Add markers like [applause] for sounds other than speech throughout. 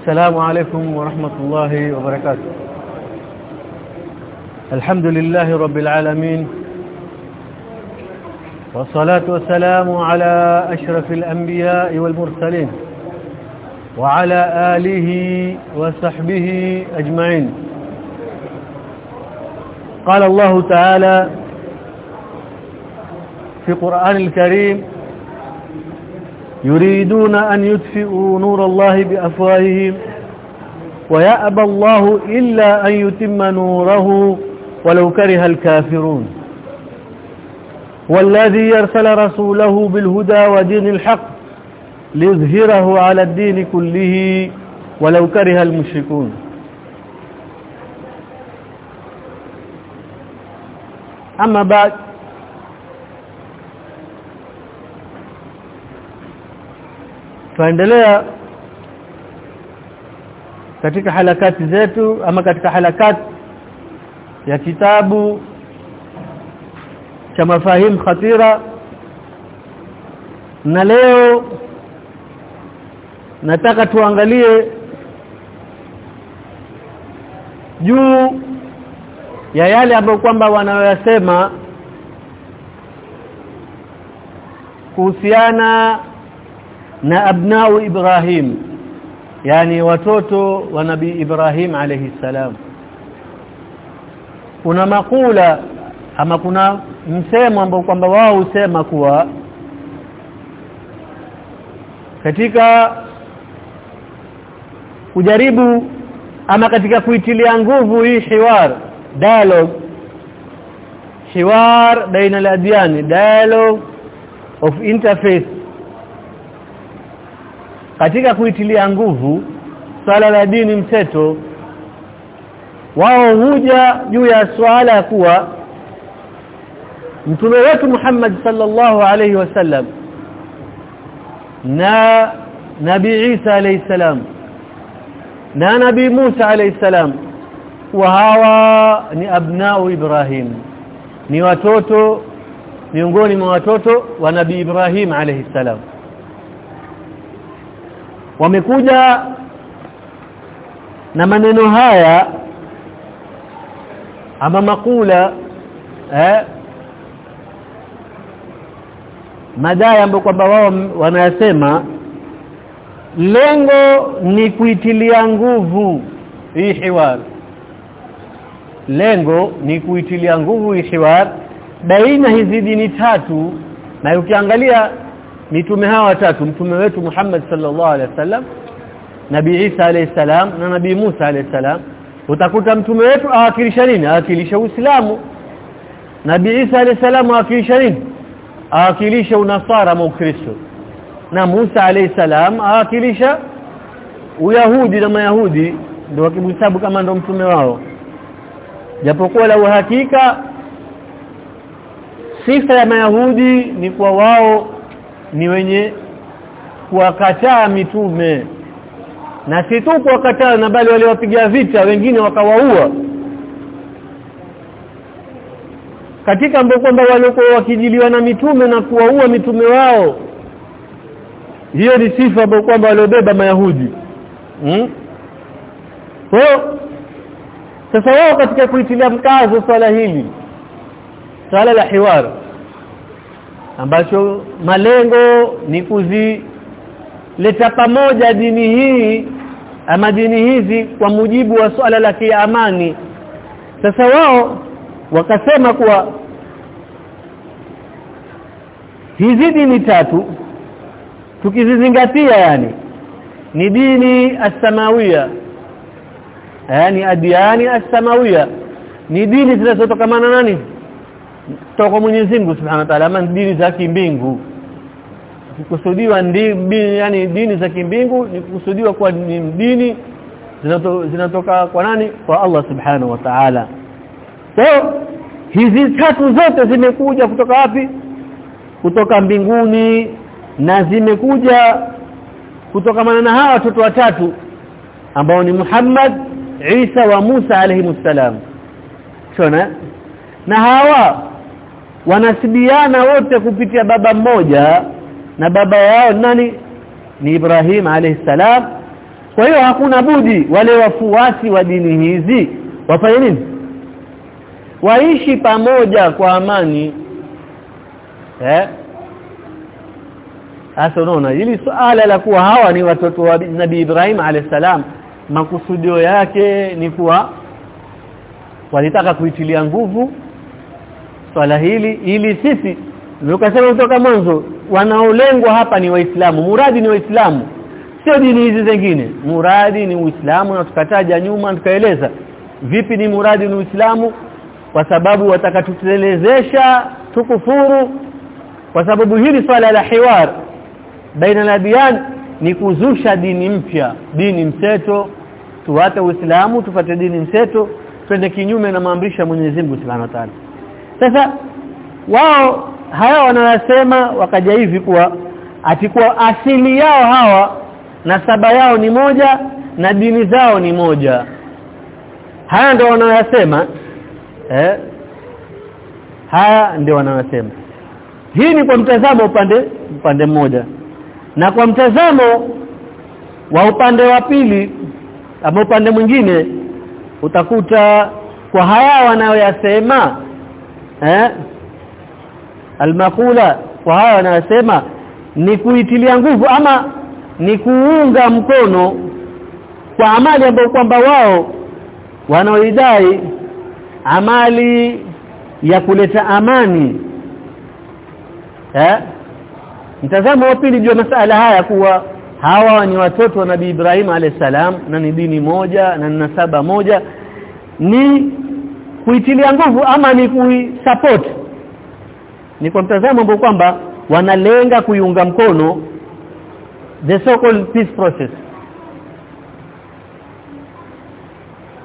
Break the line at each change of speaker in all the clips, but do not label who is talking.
السلام عليكم ورحمة الله وبركاته. الحمد لله رب العالمين والصلاة والسلام على أشرف الأنبياء والمرسلين وعلى آله وصحبه أجمعين. قال الله تعالى في قرآن الكريم يريدون أن يدفئوا نور الله بأفواههم ويأبى الله إلا أن يتم نوره ولو كره الكافرون. والذي يرسل رسوله بالهدى ودين الحق ليظهره على الدين كله ولو كره المشركون. أما بعد tuendelea katika halakati zetu ama katika halakati ya kitabu cha mafahim khatira. Na leo nataka tuangalie juu ya yale ambayo kwamba wanayoyasema kuhusiana na abnao Ibrahim yani watoto wa nabii Ibrahim alayhi salam. Kuna makula ama kuna msemo ambao kwamba wao husema kuwa katika kujaribu ama katika kuitilia nguvu hii hiwar dialogue hiwar baina al-adyan dialogue of interface katika kuitilia nguvu swala la dini mseto wao huja juu ya swala ya kuwa mtume wetu Muhammad sallallahu alaihi wasallam na nabii Isa alayhi salam na nabii Musa alayhi salam wa hawa ni abnao Ibrahim ni watoto miongoni mwa watoto wa nabii Ibrahim alayhi salam wamekuja na maneno haya ama makula eh madai ambayo kwamba wao wanayasema lengo ni kuitilia nguvu hii hiwar. Lengo ni kuitilia nguvu hii hiwar. Baina hizi dini tatu na ukiangalia mitume hawa watatu mtume wetu Muhammad sallallahu alaihi wasallam Nabii Isa alayhi salam na Nabii Musa alayhi salam. Utakuta mtume wetu awakilisha nini? Awakilisha Uislamu. Nabii Isa alayhi salam awakilisha nini? Awakilisha unasara na Ukristo. Na Musa alaihi salam awakilisha Uyahudi na Mayahudi ndio wakimhesabu kama ndo mtume wao. Japokuwa la uhakika sifa ya Mayahudi ni kwa wao ni wenye kuwakataa mitume. Na si tu kuwakataa na bali waliwapiga vita wengine wakawaua. Katika ambao kwamba walikuwa wakijiliwa na mitume na kuwaua mitume wao hiyo ni sifa ambayo kwamba waliobeba mayahudi. Hmm? kwa sasa wao katika kuitilia mkazo swala hili swala la hiwara ambacho malengo ni kuzileta pamoja dini hii ama dini hizi kwa mujibu wa swala la kiamani. Sasa wao wakasema kuwa hizi dini tatu tukizizingatia yani ni dini as-samawia yani adiani as-samawia ni dini zinazotokamana nani kutoka kwa Mwenyezi Mungu Subhanahu wa Ta'ala ama dini za kimbingu. Kusudiwa yani dini za kimbingu ni kusudiwa kwa ni dini zinato, zinatoka kwa nani? Kwa Allah Subhanahu wa Ta'ala. So hizi tatu zote zimekuja kutoka wapi? Kutoka mbinguni na zimekuja kutokamana na hawa watoto watatu ambao ni Muhammad Isa wa Musa alayhi salam. Shona? Na hawa wanasibiana wote kupitia baba mmoja na baba yao nani? Ni Ibrahim alayhisalam kwa hiyo hakuna budi wale wafuasi wa dini hizi wafanye nini? Waishi pamoja kwa amani. Eh? Sasa unaona hili swala la kuwa hawa ni watoto wa nabi Ibrahim alayhisalam makusudio yake ni kuwa walitaka kuitilia nguvu swala hili ili sisi nikasema kutoka mwanzo wanaolengwa hapa ni waislamu. Muradi ni waislamu. Sio dini hizi zingine. Muradi ni uislamu na tukataja nyuma tukaeleza. Vipi ni muradi ni uislamu? Kwa sababu watakatutelezesha tukufuru. Kwa sababu hili swala la hiwar baina al ni kuzusha dini mpya dini mseto. Tuwate uislamu tufate dini mseto twende kinyume na maamrisho ya Mwenyezi Mungu Subhanahu wa Ta'ala sasa wao haya wanayasema wakaja hivi kuwa atikuwa asili yao hawa na saba yao ni moja na dini zao ni moja. Haya ndio wanayosema eh? Haya ndio wanayosema hii ni kwa mtazamo upande upande mmoja. Na kwa mtazamo wa upande wa pili ama upande mwingine utakuta kwa haya wanayoyasema eh? Almakula kwa haya wanayosema ni kuitilia nguvu ama ni kuunga mkono kwa amali ambayo kwamba wao wanaoidai amali ya kuleta amani. Eh? Mtazamo wa pili juu masala haya kuwa hawa ni watoto wa Nabii Ibrahim alayhisalam na ni dini moja na ni nasaba moja ni kuitilia nguvu ama ni kuisupport? Ni kwa mtazamo ambao kwamba wanalenga kuiunga mkono the so called peace process.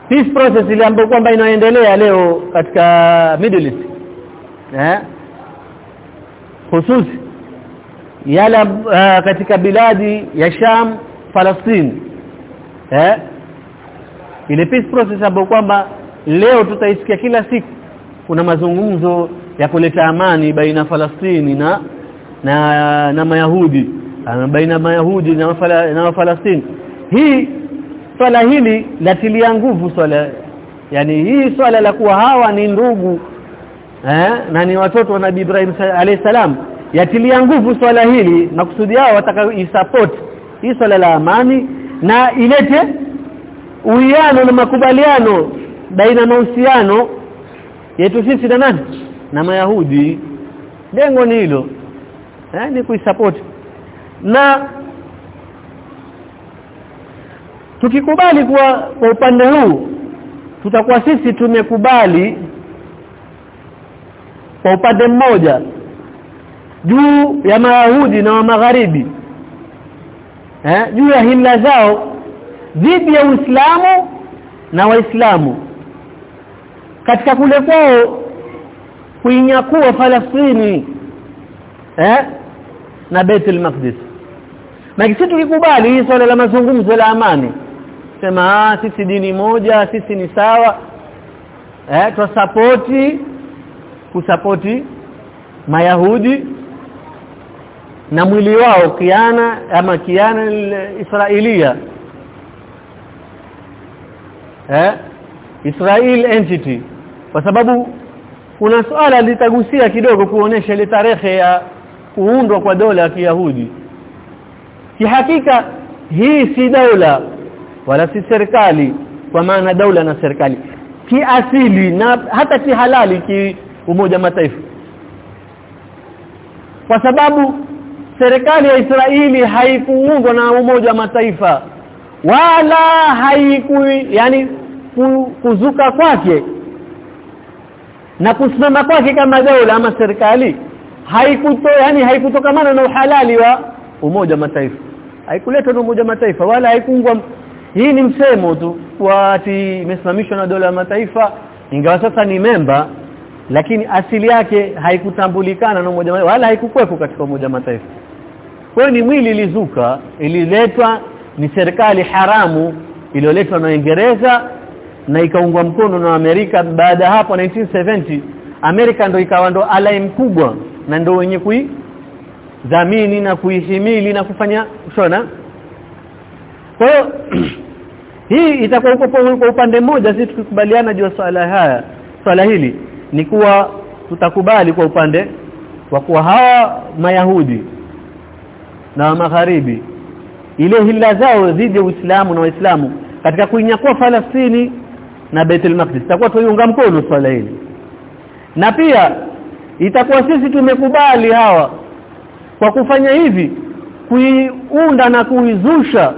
Peace process ile ambayo kwamba inaendelea leo katika Middle East eh? Hususi yala uh, katika biladi ya Sham Palestine eh? Ile peace process ambayo kwamba leo tutaisikia kila siku kuna mazungumzo ya kuleta amani baina Falastini na na na Mayahudi. Baina Mayahudi na mafala, na Falastini hii swala hili latilia nguvu swala yani hii swala la kuwa hawa ni ndugu eh na ni watoto wa Nabii Ibrahim alayhi salam yatilia nguvu swala hili makusudi yao wataka isupport hii swala la amani na ilete uwiano na makubaliano baina mahusiano yetu sisi na nani? Na mayahudi. Lengo ni hilo. Eh ni kuisupport. Na tukikubali kwa kwa upande huu tutakuwa sisi tumekubali kwa upande mmoja juu ya mayahudi na wa magharibi. Eh juu ya himla zao dhidi ya Uislamu na Waislamu katika kule kwao kuinyakua Falastini eh? Na Baitul Maqdis. Na sisi tukikubali hii swala la mazungumzo la amani. Sema ah sisi dini moja sisi ni sawa. Eh twasapoti kusapoti mayahudi na mwili wao kiana ama kiana Israelia eh? Israel entity kwa sababu kuna swala litagusia kidogo kuonesha ile tarehe ya kuundwa kwa dola ya Kiyahudi. Kihakika hii si dola wala si serikali kwa maana dola na serikali. Kiasili na hata kihalali ki umoja mataifa. Kwa sababu serikali ya Israeli haikuungwa na umoja wa mataifa wala haiku yani kuzuka kwake na kusimama kwake kama dola ama serikali haikuto yani haikutokamana na uhalali wa umoja mataifa. Haikuletwa na umoja mataifa wala haikungwa hii ni msemo tu kwa ati imesimamishwa na dola ya mataifa ingawa sasa ni memba lakini asili yake haikutambulikana na umoja mataifa wala haikukwepo katika umoja mataifa. Kwa ni mwili ilizuka ililetwa ni serikali haramu iliyoletwa na Uingereza na ikaungwa mkono na Amerika. Baada hapo 1970 Amerika ndo ikawa ndo alai mkubwa na ndo wenye kui dhamini na kuihimili na kufanya shona kwa hiyo [clears throat] hii itakuwa kwa upande mmoja sisi tukikubaliana juu swala haya swala hili ni kuwa tutakubali kwa upande wa kuwa hawa mayahudi na magharibi ile hila zao dhidi ya Uislamu na Waislamu katika kuinyakua Falastini na Baitul Maqdis. Itakuwa tuiunga mkono swala hili. Na pia itakuwa sisi tumekubali hawa kwa kufanya hivi kuiunda na kuizusha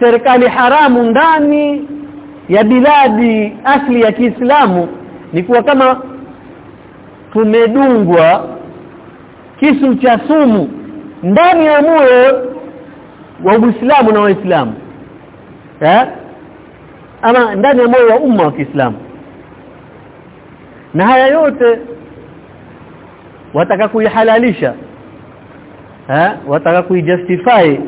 serikali haramu ndani ya biladi asli ya Kiislamu. Ni kuwa kama tumedungwa kisu cha sumu ndani ya moyo wa Uislamu na Waislamu. Eh ama ndani ya moyo wa umma wa Kiislamu. Na haya yote wataka kuihalalisha eh wataka kuijustify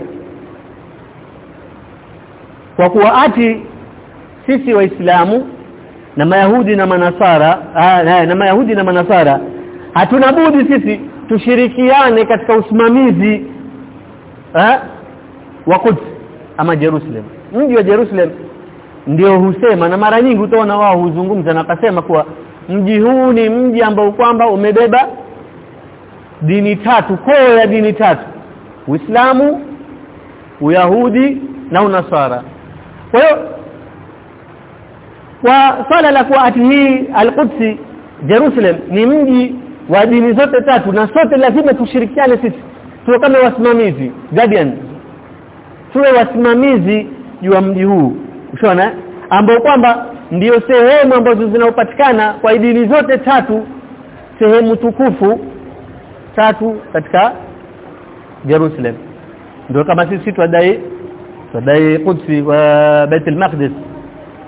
kwa kuwa ati sisi waislamu na mayahudi na manasara aa, na mayahudi na manasara. Hatuna budi sisi tushirikiane katika usimamizi ha? Wa Quds ama Jerusalem. Mji wa Jerusalem ndio husema na mara nyingi utaona wao huzungumza na kasema kuwa mji huu ni mji ambao kwamba umebeba dini tatu koo ya dini tatu. Uislamu Uyahudi na Unasara kwa hiyo kwa swala la kuwa ati hii al-Quds Jerusalem ni mji wa dini zote tatu na sote lazima tushirikiane sisi tuwe kama wasimamizi guardian tuwe wasimamizi juu ya mji huu ushaona ambao kwamba ndiyo sehemu ambazo zinaopatikana kwa dini zote tatu. Sehemu tukufu tatu katika Jerusalem. Ndio kama sisi twadai twadai Qudsi wa Bait al-Maqdis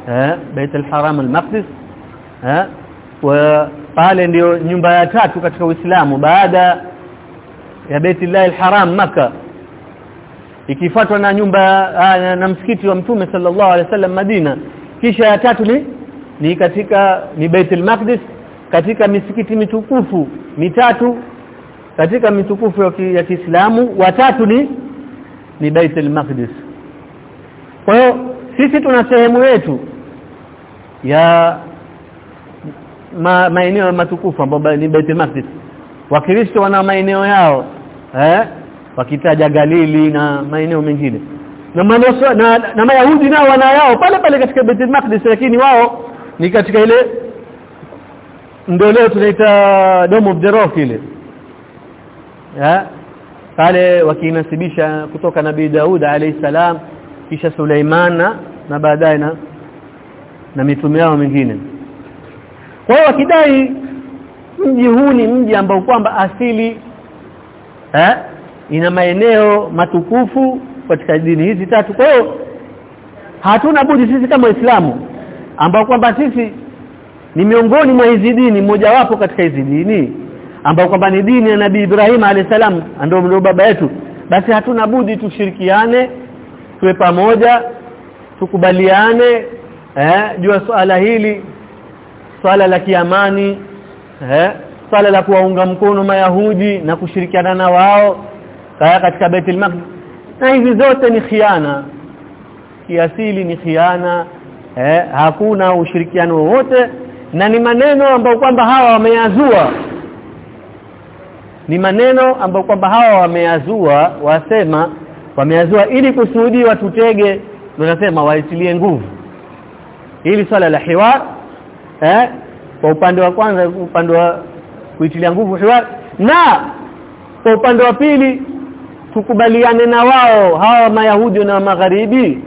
eh Bait al-Haram al-Maqdis. Eh wa pale ndio nyumba ya tatu katika Uislamu baada ya Baitullah al-Haram maka ikifuatwa na nyumba na, na msikiti wa Mtume sallallahu alaihi wasallam Madina. Kisha ya tatu ni ni katika ni Baitul Maqdis katika misikiti mitukufu mitatu katika mitukufu ya Kiislamu watatu ni ni Baitul Maqdis. Kwa hiyo sisi tuna sehemu yetu ya ma, maeneo matukufu ambayo ni Baitul Maqdis. Wakristo wana maeneo yao eh wakitaja Galili na maeneo mengine. Na, manoso, na na Mayahudi nao wana yao pale pale katika Baitul Maqdis lakini wao ni katika ile ndio leo tunaita Dome of the Rock ile. Ya? Pale wakinasibisha kutoka nabii Daud alayhi salam kisha Suleiman na baadaye na na mitume yao mingine. Kwa hiyo wakidai mji huu ni mji ambao kwamba asili eh ina maeneo matukufu katika dini hizi tatu. Kwa hiyo hatuna budi sisi kama waislamu ambao kwamba sisi ni miongoni mwa hizi dini mojawapo katika hizi dini ambao kwamba ni dini ya Nabii Ibrahim alayhisalam ndio ndio baba yetu. Basi hatuna budi tushirikiane tuwe pamoja tukubaliane eh jua swala hili swala la kiamani eh swala la kuwaunga mkono mayahudi na kushirikiana na wao kaya katika Baitul Maqdis. Na hizi zote ni khiana. Kiasili ni khiana eh hakuna ushirikiano wowote na ni maneno ambayo kwamba hawa wameyazua. Ni maneno ambayo kwamba hawa wameyazua wasema wameyazua ili kusudi watutege tunasema waitilie nguvu. Ili swala la hiwar eh kwa upande wa kwanza upande wa kuitilia nguvu hiwar na kwa upande wa pili tukubaliane na wao hawa mayahudi na magharibi.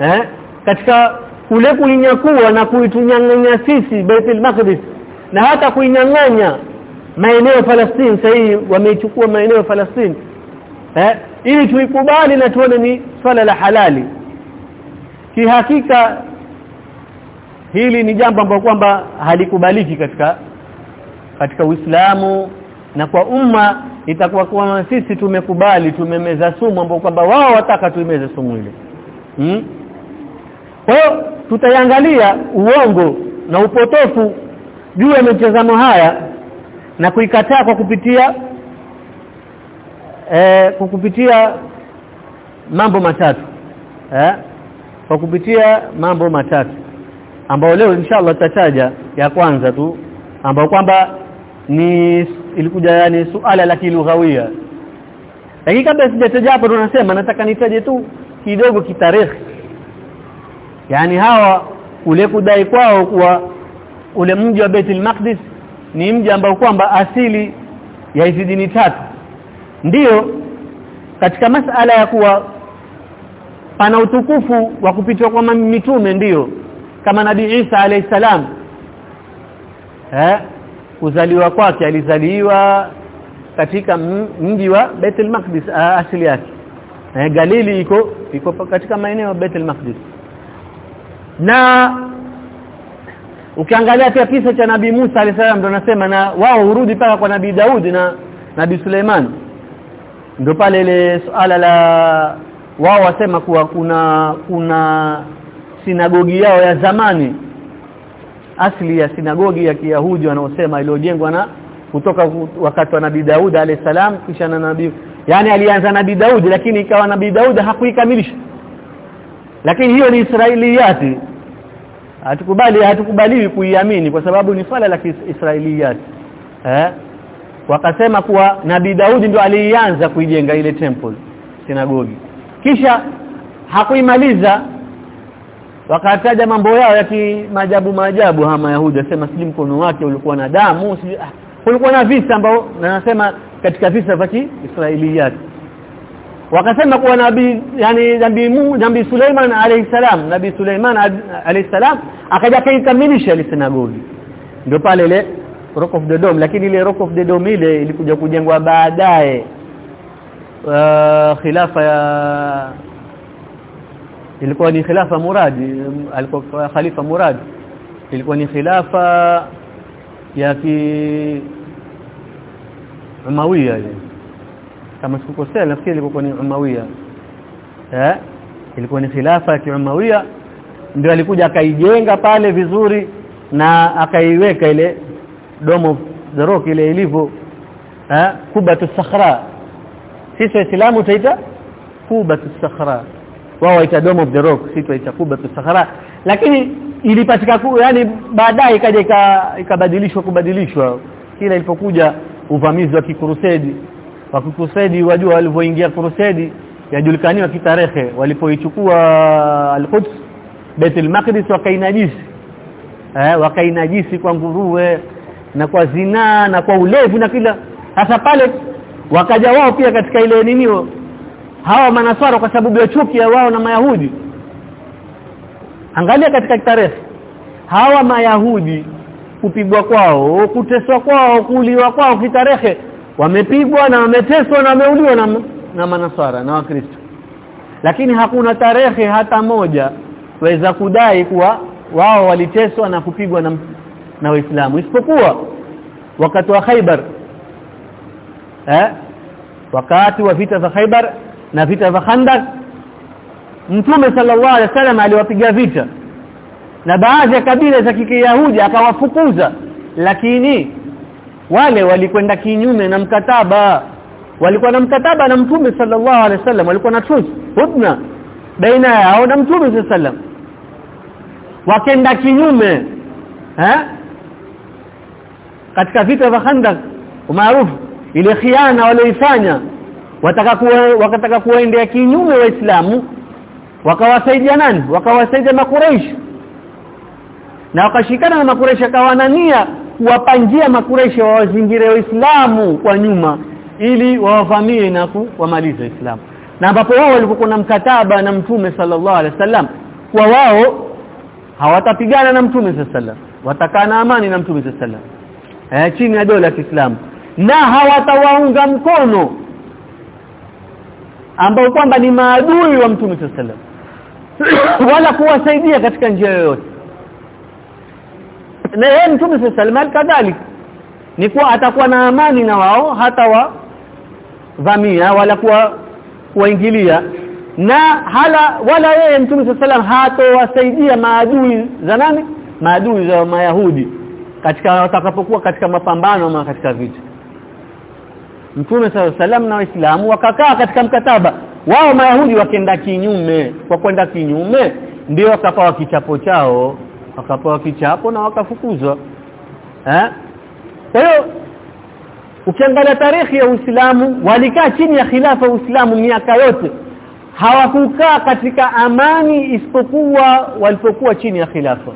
Eh? Katika kule kuinyakua na kuitunyang'anya sisi Baitul Maqdis na hata kuinyang'anya maeneo ya Palestine sahihi wameichukua maeneo ya Palestine. Eh? Ili tuikubali na tuone ni swala la halali. Kihakika hili ni jambo ambalo kwamba halikubaliki katika katika Uislamu na kwa umma itakuwa kwa sisi tumekubali tumemeza sumu ambapo kwamba wao wataka tuimeze sumu ile hmm? kwa hiyo tutaangalia uongo na upotofu juu ya mitazamo haya na kuikataa kwa kupitia eh kwa kupitia mambo matatu eh kwa kupitia mambo matatu ambayo leo inshallah tutataja ya kwanza tu ambao kwamba ni ilikuja yani suala la kilughawia. Lakini kabla sijataja hapo tunasema nataka nitaje tu kidogo kitarehe. Yani hawa ule kudai kwao kuwa ule mji wa Baitul Maqdis ni mji ambao kwamba asili ya hizi dini tatu. Ndiyo katika masala ya kuwa pana utukufu wa kupitwa kwa mitume ndiyo kama nabii Isa alayhisalam eh kuzaliwa kwake alizaliwa katika mji wa Baitul Maqdis asili yake. Eh, Galili iko iko katika maeneo ya Baitul Maqdis. Na ukiangalia pia kisa cha nabii Musa alisalam ndo nasema na wao hurudi paka kwa nabii Daudi na nabii Suleiman. Ndo pale ile suala la wao wasema kuwa kuna kuna sinagogi yao ya zamani asili ya sinagogi ya Kiyahudi wanaosema iliyojengwa na kutoka wakati wa nabii Daud alayhisalam kisha na nabii yani alianza nabii Daud lakini ikawa nabii Daud hakuikamilisha. Lakini hiyo ni Israiliyati. Hatukubali hatukubaliwi kuiamini kwa sababu ni swala la Israiliyati eh? Wakasema kuwa nabii Daudi ndio alianza kuijenga ile temple sinagogi. Kisha hakuimaliza wakataja mambo yao ya kimajabu majabu hama mayahudi asema siji mkono wake ulikuwa na damu si ah, kulikuwa na visa ambao nasema katika visa vya Israiliyat wakasema kuwa nabii yani nabii nabii Suleiman alayhi salam nabii Suleiman alayhi salam akaja kaikamilisha ile sinagogi. Ndio pale ile Rock of the Dome lakini ile Rock of the Dome ile ilikuja kujengwa baadaye uh, khilafa ya ilikuwa ni khilafa Muradi alikuwa khalifa Muradi. Ilikuwa ni khilafa ya ki Umawiya. Kama sikukosea nafikiri ilikuwa ni Umawiya. Eh? Ilikuwa ni khilafa ya Umawiya. Ndio alikuja akaijenga pale vizuri na akaiweka ile domo rock ile ilivyo eh? Kubatu sakhra. Sisi waislamu taita kubatu sakhra wao waita dome of the rock sisi tuita kubatu sahara. Lakini ilipatika yani baadaye ikaja ikabadilishwa kubadilishwa. Kila ilipokuja uvamizi wa kikurusedi wa kikurusedi wajua walivyoingia krusedi yajulikaniwa kitarehe walipoichukua al-Quds Baitul Maqdis wakainajisi. Eh wakainajisi kwa nguruwe na kwa zinaa na kwa ulevi na kila. Hasa pale wakaja wao pia katika ile ninio hawa manaswara kwa sababu ya chuki ya wao na mayahudi. Angalia katika tarehe hawa mayahudi kupigwa kwao kuteswa kwao kuuliwa kwao kitarehe wamepigwa na wameteswa na wameuliwa na, na manaswara na wakristo. Lakini hakuna tarehe hata moja waweza kudai kuwa wao waliteswa na kupigwa na na waislamu. Isipokuwa wakati wa khaybar eh? Wakati wa vita za Khaibar na vita vya Khandaq. Mtume sallallahu alaihi wasallam aliwapiga vita. Na baadhi ya kabila za Kiyahudi akawafukuza. Lakini wale walikwenda kinyume na mkataba. Walikuwa na mkataba na Mtume sallallahu alaihi wasallam. Walikuwa na truce hudna baina yao na Mtume sallallahu alaihi wakenda kinyume eh katika vita vya Khandaq maarufu ile khiana walioifanya wataka kuwa, wakataka kuendea kinyume waislamu wakawasaidia nani? Wakawasaidia makureishi na wakashikana na makureishi akawanania kuwapangia makureishi wawazingire waislamu kwa nyuma ili wawavamie na kuwamaliza waislamu na ambapo wao walikuwa na mkataba na mtume sallallahu alaihi wasallam kwa wao hawatapigana na mtume sallallahu alaihi wasallam. Watakaa na amani na mtume sallallahu alaihi wasallam. Eh chini ya dola ya Kiislamu. Na hawatawaunga mkono ambao kwamba ni maadui wa mtume sallallahu [coughs] wala kuwasaidia katika njia yoyote. Na yeye mtume sallallahu kadhalika ni kuwa atakuwa na amani na wao hata wa vamia wala kuwa kuingilia na hala wala yeye mtume sallallahu hatowasaidia maadui za nani? Maadui za mayahudi katika watakapokuwa katika mapambano ama katika vita Mtume SAW na Waislamu wakakaa katika mkataba. Wao mayahudi wakenda kinyume kwa kwenda kinyume ndio wakapawa kichapo chao wakapawa kichapo na wakafukuzwa. Eh? Kwa hiyo ukiangalia tarehe ya Uislamu walikaa chini ya khilafa Uislamu miaka yote. Hawakukaa katika amani isipokuwa walipokuwa chini ya khilafa.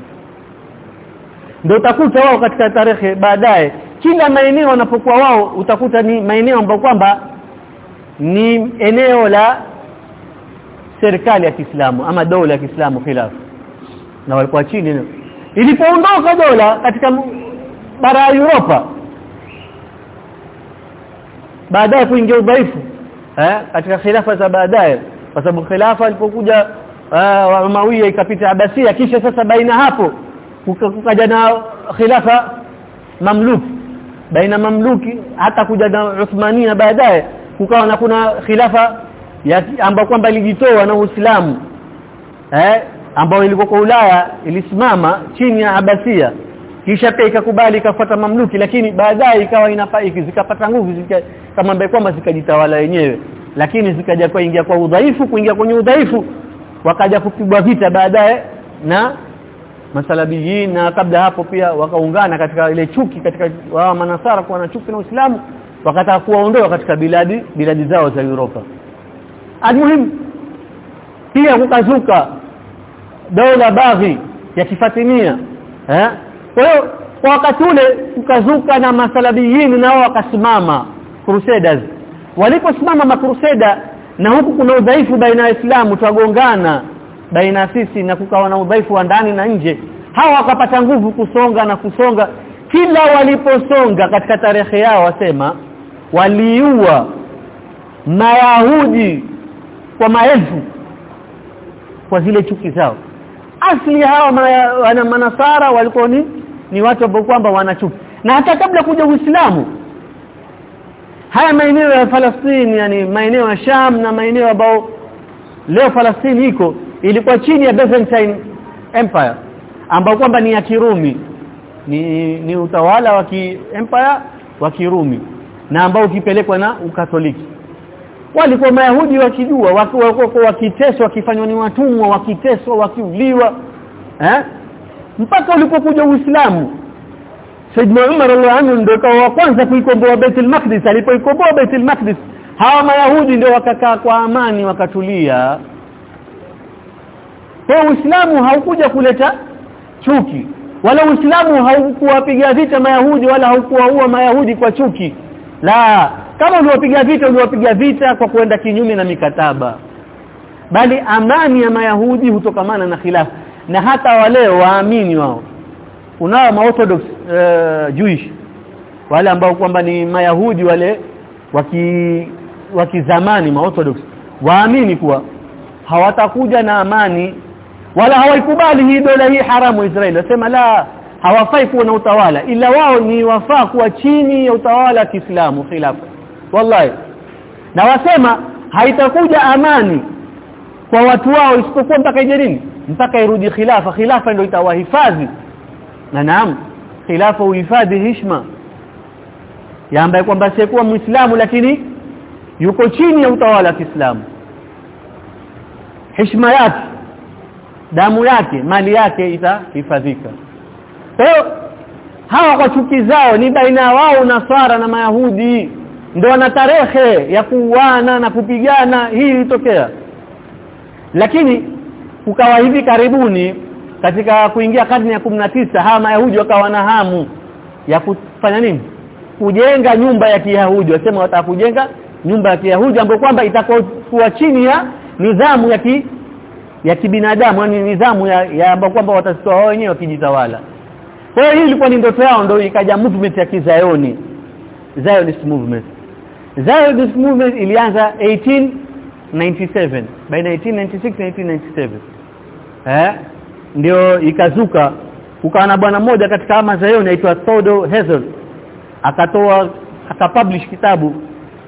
Ndio utakuta wao katika tarehe baadaye kila maeneo wanapokuwa wao utakuta ni maeneo ambayo kwamba ni eneo la serikali ya Kiislamu ama dola ya Kiislamu khilafu na walikuwa chini ilipoondoka dola katika bara ya Europa baadaye kuingia udhaifu eh katika khilafa za baadaye. Kwa sababu khilafa ilipokuja uh, Umawiya ikapita Abasia kisha sasa baina hapo kukaja na khilafa mamluki baina mamluki hata kuja na Uthmania baadaye kukawa na kuna khilafa ambayo kwamba ilijitoa na Uislamu eh ambayo ilikuwa kwa Ulaya ilisimama chini ya Abasia kisha pia ikakubali ikafuata mamluki lakini baadaye ikawa inafaiki zikapata nguvu zika, kama kwamba zikajitawala wenyewe lakini zikaja kwa ingia kwa udhaifu kuingia kwenye udhaifu wakaja kupigwa vita baadaye na masalabiyin na kabla hapo pia wakaungana katika ile chuki katika wao manasara kuwa na chuki na Uislamu wakataka kuwaondoa katika biladi biladi zao za Europa almuhim pia kukazuka dola baghi ya kifatimia eh? Kwa hiyo kwa wakati ule kukazuka na masalabiyin nao wakasimama crusaders. Waliposimama makruseda na huku kuna udhaifu baina ya Uislamu twagongana baina sisi na kukawa na udhaifu wa ndani na nje. Hawa wakapata nguvu kusonga na kusonga. Kila waliposonga katika tarehe yao wasema waliua mayahudi kwa maelfu kwa zile chuki zao. Asli hawa wana manasara walikuwa ni ni watu ambao kwamba wana chuki. Na hata kabla kuja Uislamu haya maeneo ya Palestina yani maeneo ya Sham na maeneo ambao leo Palestina iko ilikuwa chini ya Byzantine Empire ambao kwamba ni ya Kirumi. Ni ni utawala wa empire wa Kirumi na ambao ukipelekwa na ukatoliki. Walikuwa mayahudi wakijua wakiwa wakiteswa waki wakifanywa ni watumwa wakiteswa wakiuliwa eh? Mpaka ulipokuja Uislamu. Saidna Umar radhiallahu ndio wa kwanza kuikomboa Baitul Maqdis. Alipoikomboa Baitul Maqdis hawa mayahudi ndio wakakaa kwa amani wakatulia kwa Uislamu haukuja kuleta chuki. Wala Uislamu haukuwapiga vita mayahudi wala haukuwaua mayahudi kwa chuki. La kama uliwapiga vita uliwapiga vita kwa kuenda kinyume na mikataba. Bali amani ya mayahudi hutokamana na khilafu. Na hata wale waamini wao. Unao maorthodox uh, Jewish. Wale ambao kwamba ni mayahudi wale waki wakizamani maorthodox. Waamini kuwa hawatakuja na amani wala hawaikubali hii dola hii haramu Israeli. Nasema la hawafai kuwa na utawala ila wao ni wafaa kuwa chini ya utawala wa Kiislamu khilafa wallahi. Na wasema haitakuja amani kwa watu wao isipokuwa mpaka ije nini? Mpaka irudi khilafa. Khilafa ndio itawahifadhi. Na naam khilafa uhifadhi heshima. Ya kwamba sikuwa muislamu lakini yuko chini ya utawala wa Kiislamu. Heshima yake damu yake mali yake itahifadhika. Hiyo hawa kwa chuki zao ni baina wao na swara na mayahudi. Ndio wana tarehe ya kuuana na kupigana hii ilitokea. Lakini ukawa hivi karibuni katika kuingia karne ya tisa hawa mayahudi wakawa na hamu ya kufanya nini? Kujenga nyumba ya kiyahudi. Wasema wataka kujenga nyumba ya kiyahudi ambayo kwamba itakuwa chini ya nidhamu ya ya kibinadamu yani nidhamu ya, ya ambayo kwamba watatoa wao wenyewe wakijitawala. Kwa hiyo hii ilikuwa ni ndoto yao ndio ikaja movement ya kizayoni Zionist movement. Zionist movement ilianza 1897 baina 1896 1897 eh? Ndio ikazuka. Kukawa na bwana mmoja katika ama Zayoni aitwa todo Herzl. Akatoa akapublish kitabu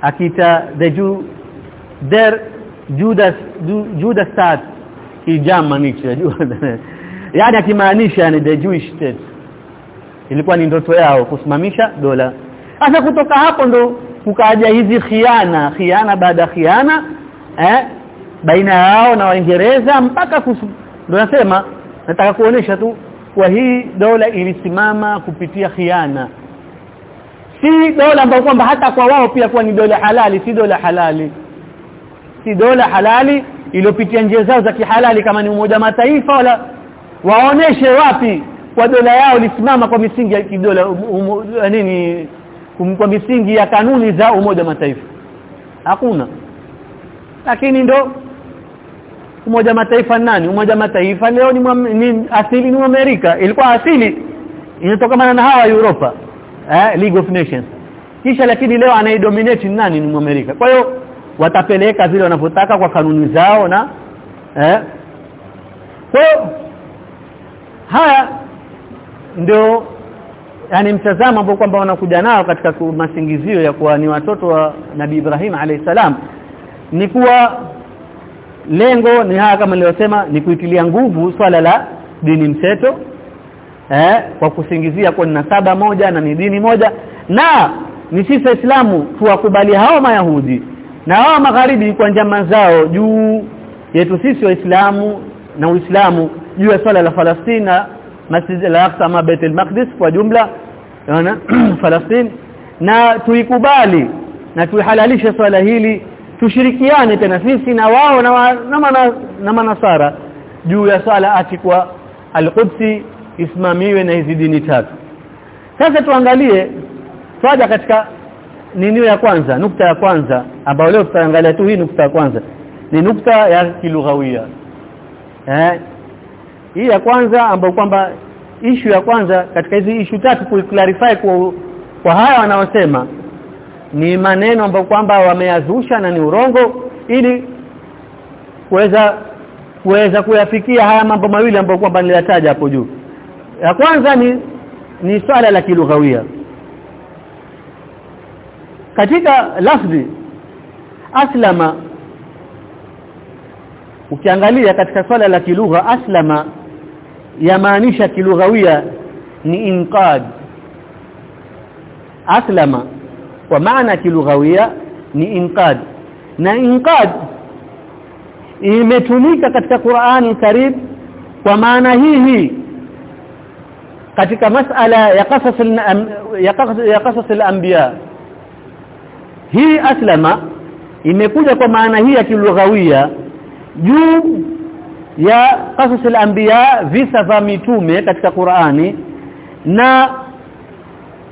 akita the Jew der Judas Judas stat kijamanishi najua akimaanisha yani the Jewish state. Ilikuwa ni ndoto yao kusimamisha dola. Sasa kutoka hapo ndo kukaja hizi khiana. Khiana baada khiana eh baina yao na waingereza mpaka ndo nasema nataka kuonesha tu kwa hii dola ilisimama kupitia khiana. Si dola ambayo kwamba hata kwa wao pia kuwa ni dola halali si dola halali. Si dola halali iliyopitia njia zao za kihalali kama ni umoja mataifa wala waoneshe wapi kwa dola yao lisimama kwa misingi ya kidola um, um, nini kwa misingi ya kanuni za umoja mataifa. Hakuna. Lakini ndo umoja mataifa nani? Umoja mataifa leo ni, mwam, ni asili ni Amerika. Ilikuwa asili inatokana na hawa Europa. Eh, League of Nations. Kisha lakini leo anaidominate nani? Ni Amerika. Kwa hiyo watapeleka vile wanavyotaka kwa kanuni zao na eh? Kwa so, haya ndio yani mtazamo ambao kwamba wanakuja nao katika masingizio ya kuwa ni watoto wa Nabii Ibrahim alayhisalam ni kuwa lengo ni haya kama niliyosema ni kuitilia nguvu swala la dini mseto eh? Kwa kusingizia kwa nasaba moja na ni dini moja na ni sisi waislamu tuwakubali hao mayahudi na wao magharibi kwa njama zao juu yetu sisi waislamu na uislamu juu ya swala la Palestina Masjid al-Aqsa ma Bait al-Maqdis kwa jumla unaona [clears throat] Palestina na tuikubali na tuihalalishe swala hili tushirikiane tena sisi na wao na, na, na manasara juu ya swala ati kwa al-Qudsi isimamiwe na hizi dini tatu. Sasa tuangalie swaja katika nini ya kwanza nukta ya kwanza ambayo leo tutaangalia tu hii nukta ya kwanza. Ni nukta ya kilughawia. Eh? Hii ya kwanza ambayo kwamba ishu ya kwanza katika hizi ishu tatu kuclarify kwa kwa haya wanaosema ni maneno ambayo kwamba wameyazusha na ni urongo ili kuweza kuweza kuyafikia haya mambo mawili ambayo kwamba niliyataja hapo juu. Ya kwanza ni ni swala la kilughawia katika lafzi aslama. Ukiangalia katika swala la kilugha aslama yamaanisha kilughawia ni inqad. Aslama kwa maana kilughawia ni inqad. Na inqad imetumika katika Qur'ani karibu kwa maana hii hii katika masala ya qasas ya qasas al-anbiya hii aslama imekuja kwa maana hii ya kilughawia juu ya qasas al-anbiya visa vya mitume katika Qur'ani na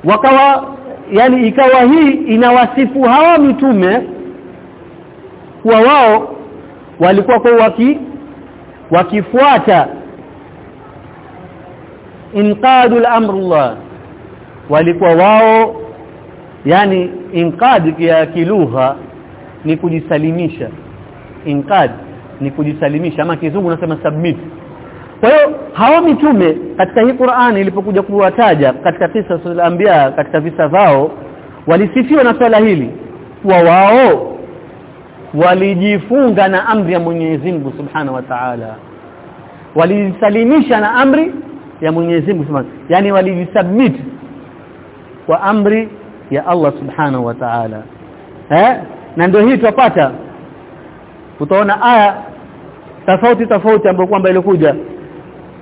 wakawa yani ikawa hii inawasifu hawa mitume kuwa wao walikuwa kwa waki wakifuata inqadul amrullah walikuwa wao yani inqad ya kilugha ni kujisalimisha. Inqad ni kujisalimisha ama kizungu nasema submit. Kwa hiyo hawa mitume katika hii Qur'ani ilipokuja kuwataja katika kisa anbiya katika visa vao walisifiwa na swala hili. Kuwa wao walijifunga na amri ya Mwenyezi Mungu Subhanahu wa Ta'ala. Walijisalimisha na amri ya Mwenyezi Mungu Subhanahu yani walijisubmit kwa amri ya Allah Subhanahu wa Ta'ala. Eh? Na ndio hii tupata utaona aya tofauti tofauti ambayo kwamba ilikuja.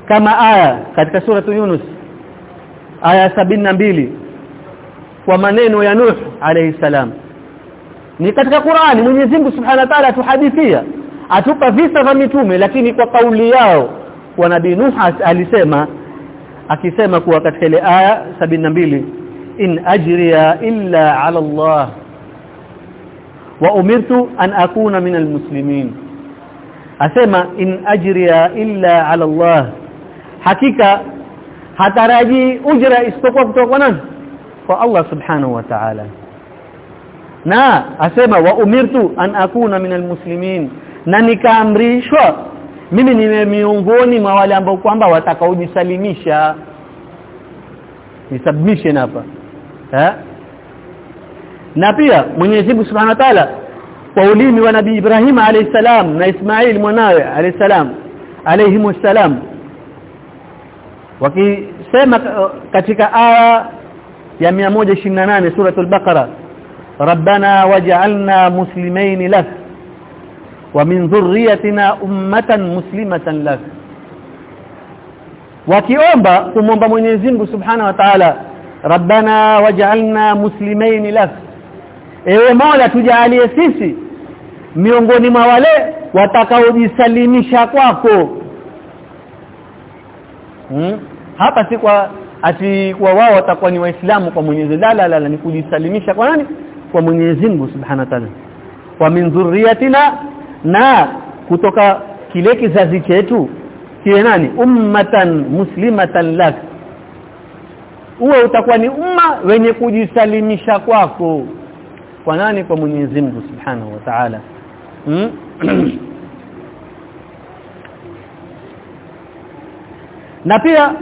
Kama aya katika sura Yunus aya mbili kwa maneno ya Nuh alayhi salam. Ni katika Qur'ani Mwenyezi Mungu Subhanahu wa Ta'ala atuhadithia atupa visa vya mitume lakini kwa kauli yao kwa nabii Nuh alisema akisema kuwa katika ile aya mbili ajriya illa ala Allah wa umirtu an akuna min almuslimin asema in ajriya illa ala Allah hakika hataraji ujra isipokuwa kutoka kwa nani kwa Allah subhanahu wa ta'ala na asema wa umirtu an akuna min almuslimin na nikaamrishwa mimi ni miongoni mwa wale ambao kwamba watakaojisalimisha ni submission hapa na pia Mwenyezi Mungu Subhanahu wa Ta'ala kwa ulimi wa Nabii Ibrahim alayhisalam na Ismail mwanawe alayhisalam salam alayhimu salam wakisema katika aya ya 128 suratul baqara rabbana waj'alna muslimain lak wa min dhurriyyatina ummatan muslimatan lak. Wakiomba kumomba Mwenyezi Mungu Subhanahu wa Ta'ala rabbana waj'alna muslimain lak. Ewe Mola tujalie sisi miongoni mwa wale watakaojisalimisha kwako. Hmm? hapa si kwa ati kwa wao watakuwa ni waislamu kwa Mwenyezi la la la ni kujisalimisha kwa nani? Kwa Mwenyezi Mungu Subhanahu wa Ta'ala. Wa min dhurriyatina na kutoka kile kizazi chetu kiwe nani? Ummatan muslimatan lak uwe utakuwa ni umma wenye kujisalimisha kwako. Kwa nani? Kwa Mwenyezi Mungu Subhanahu wa Ta'ala. Hmm? [clears throat] na pia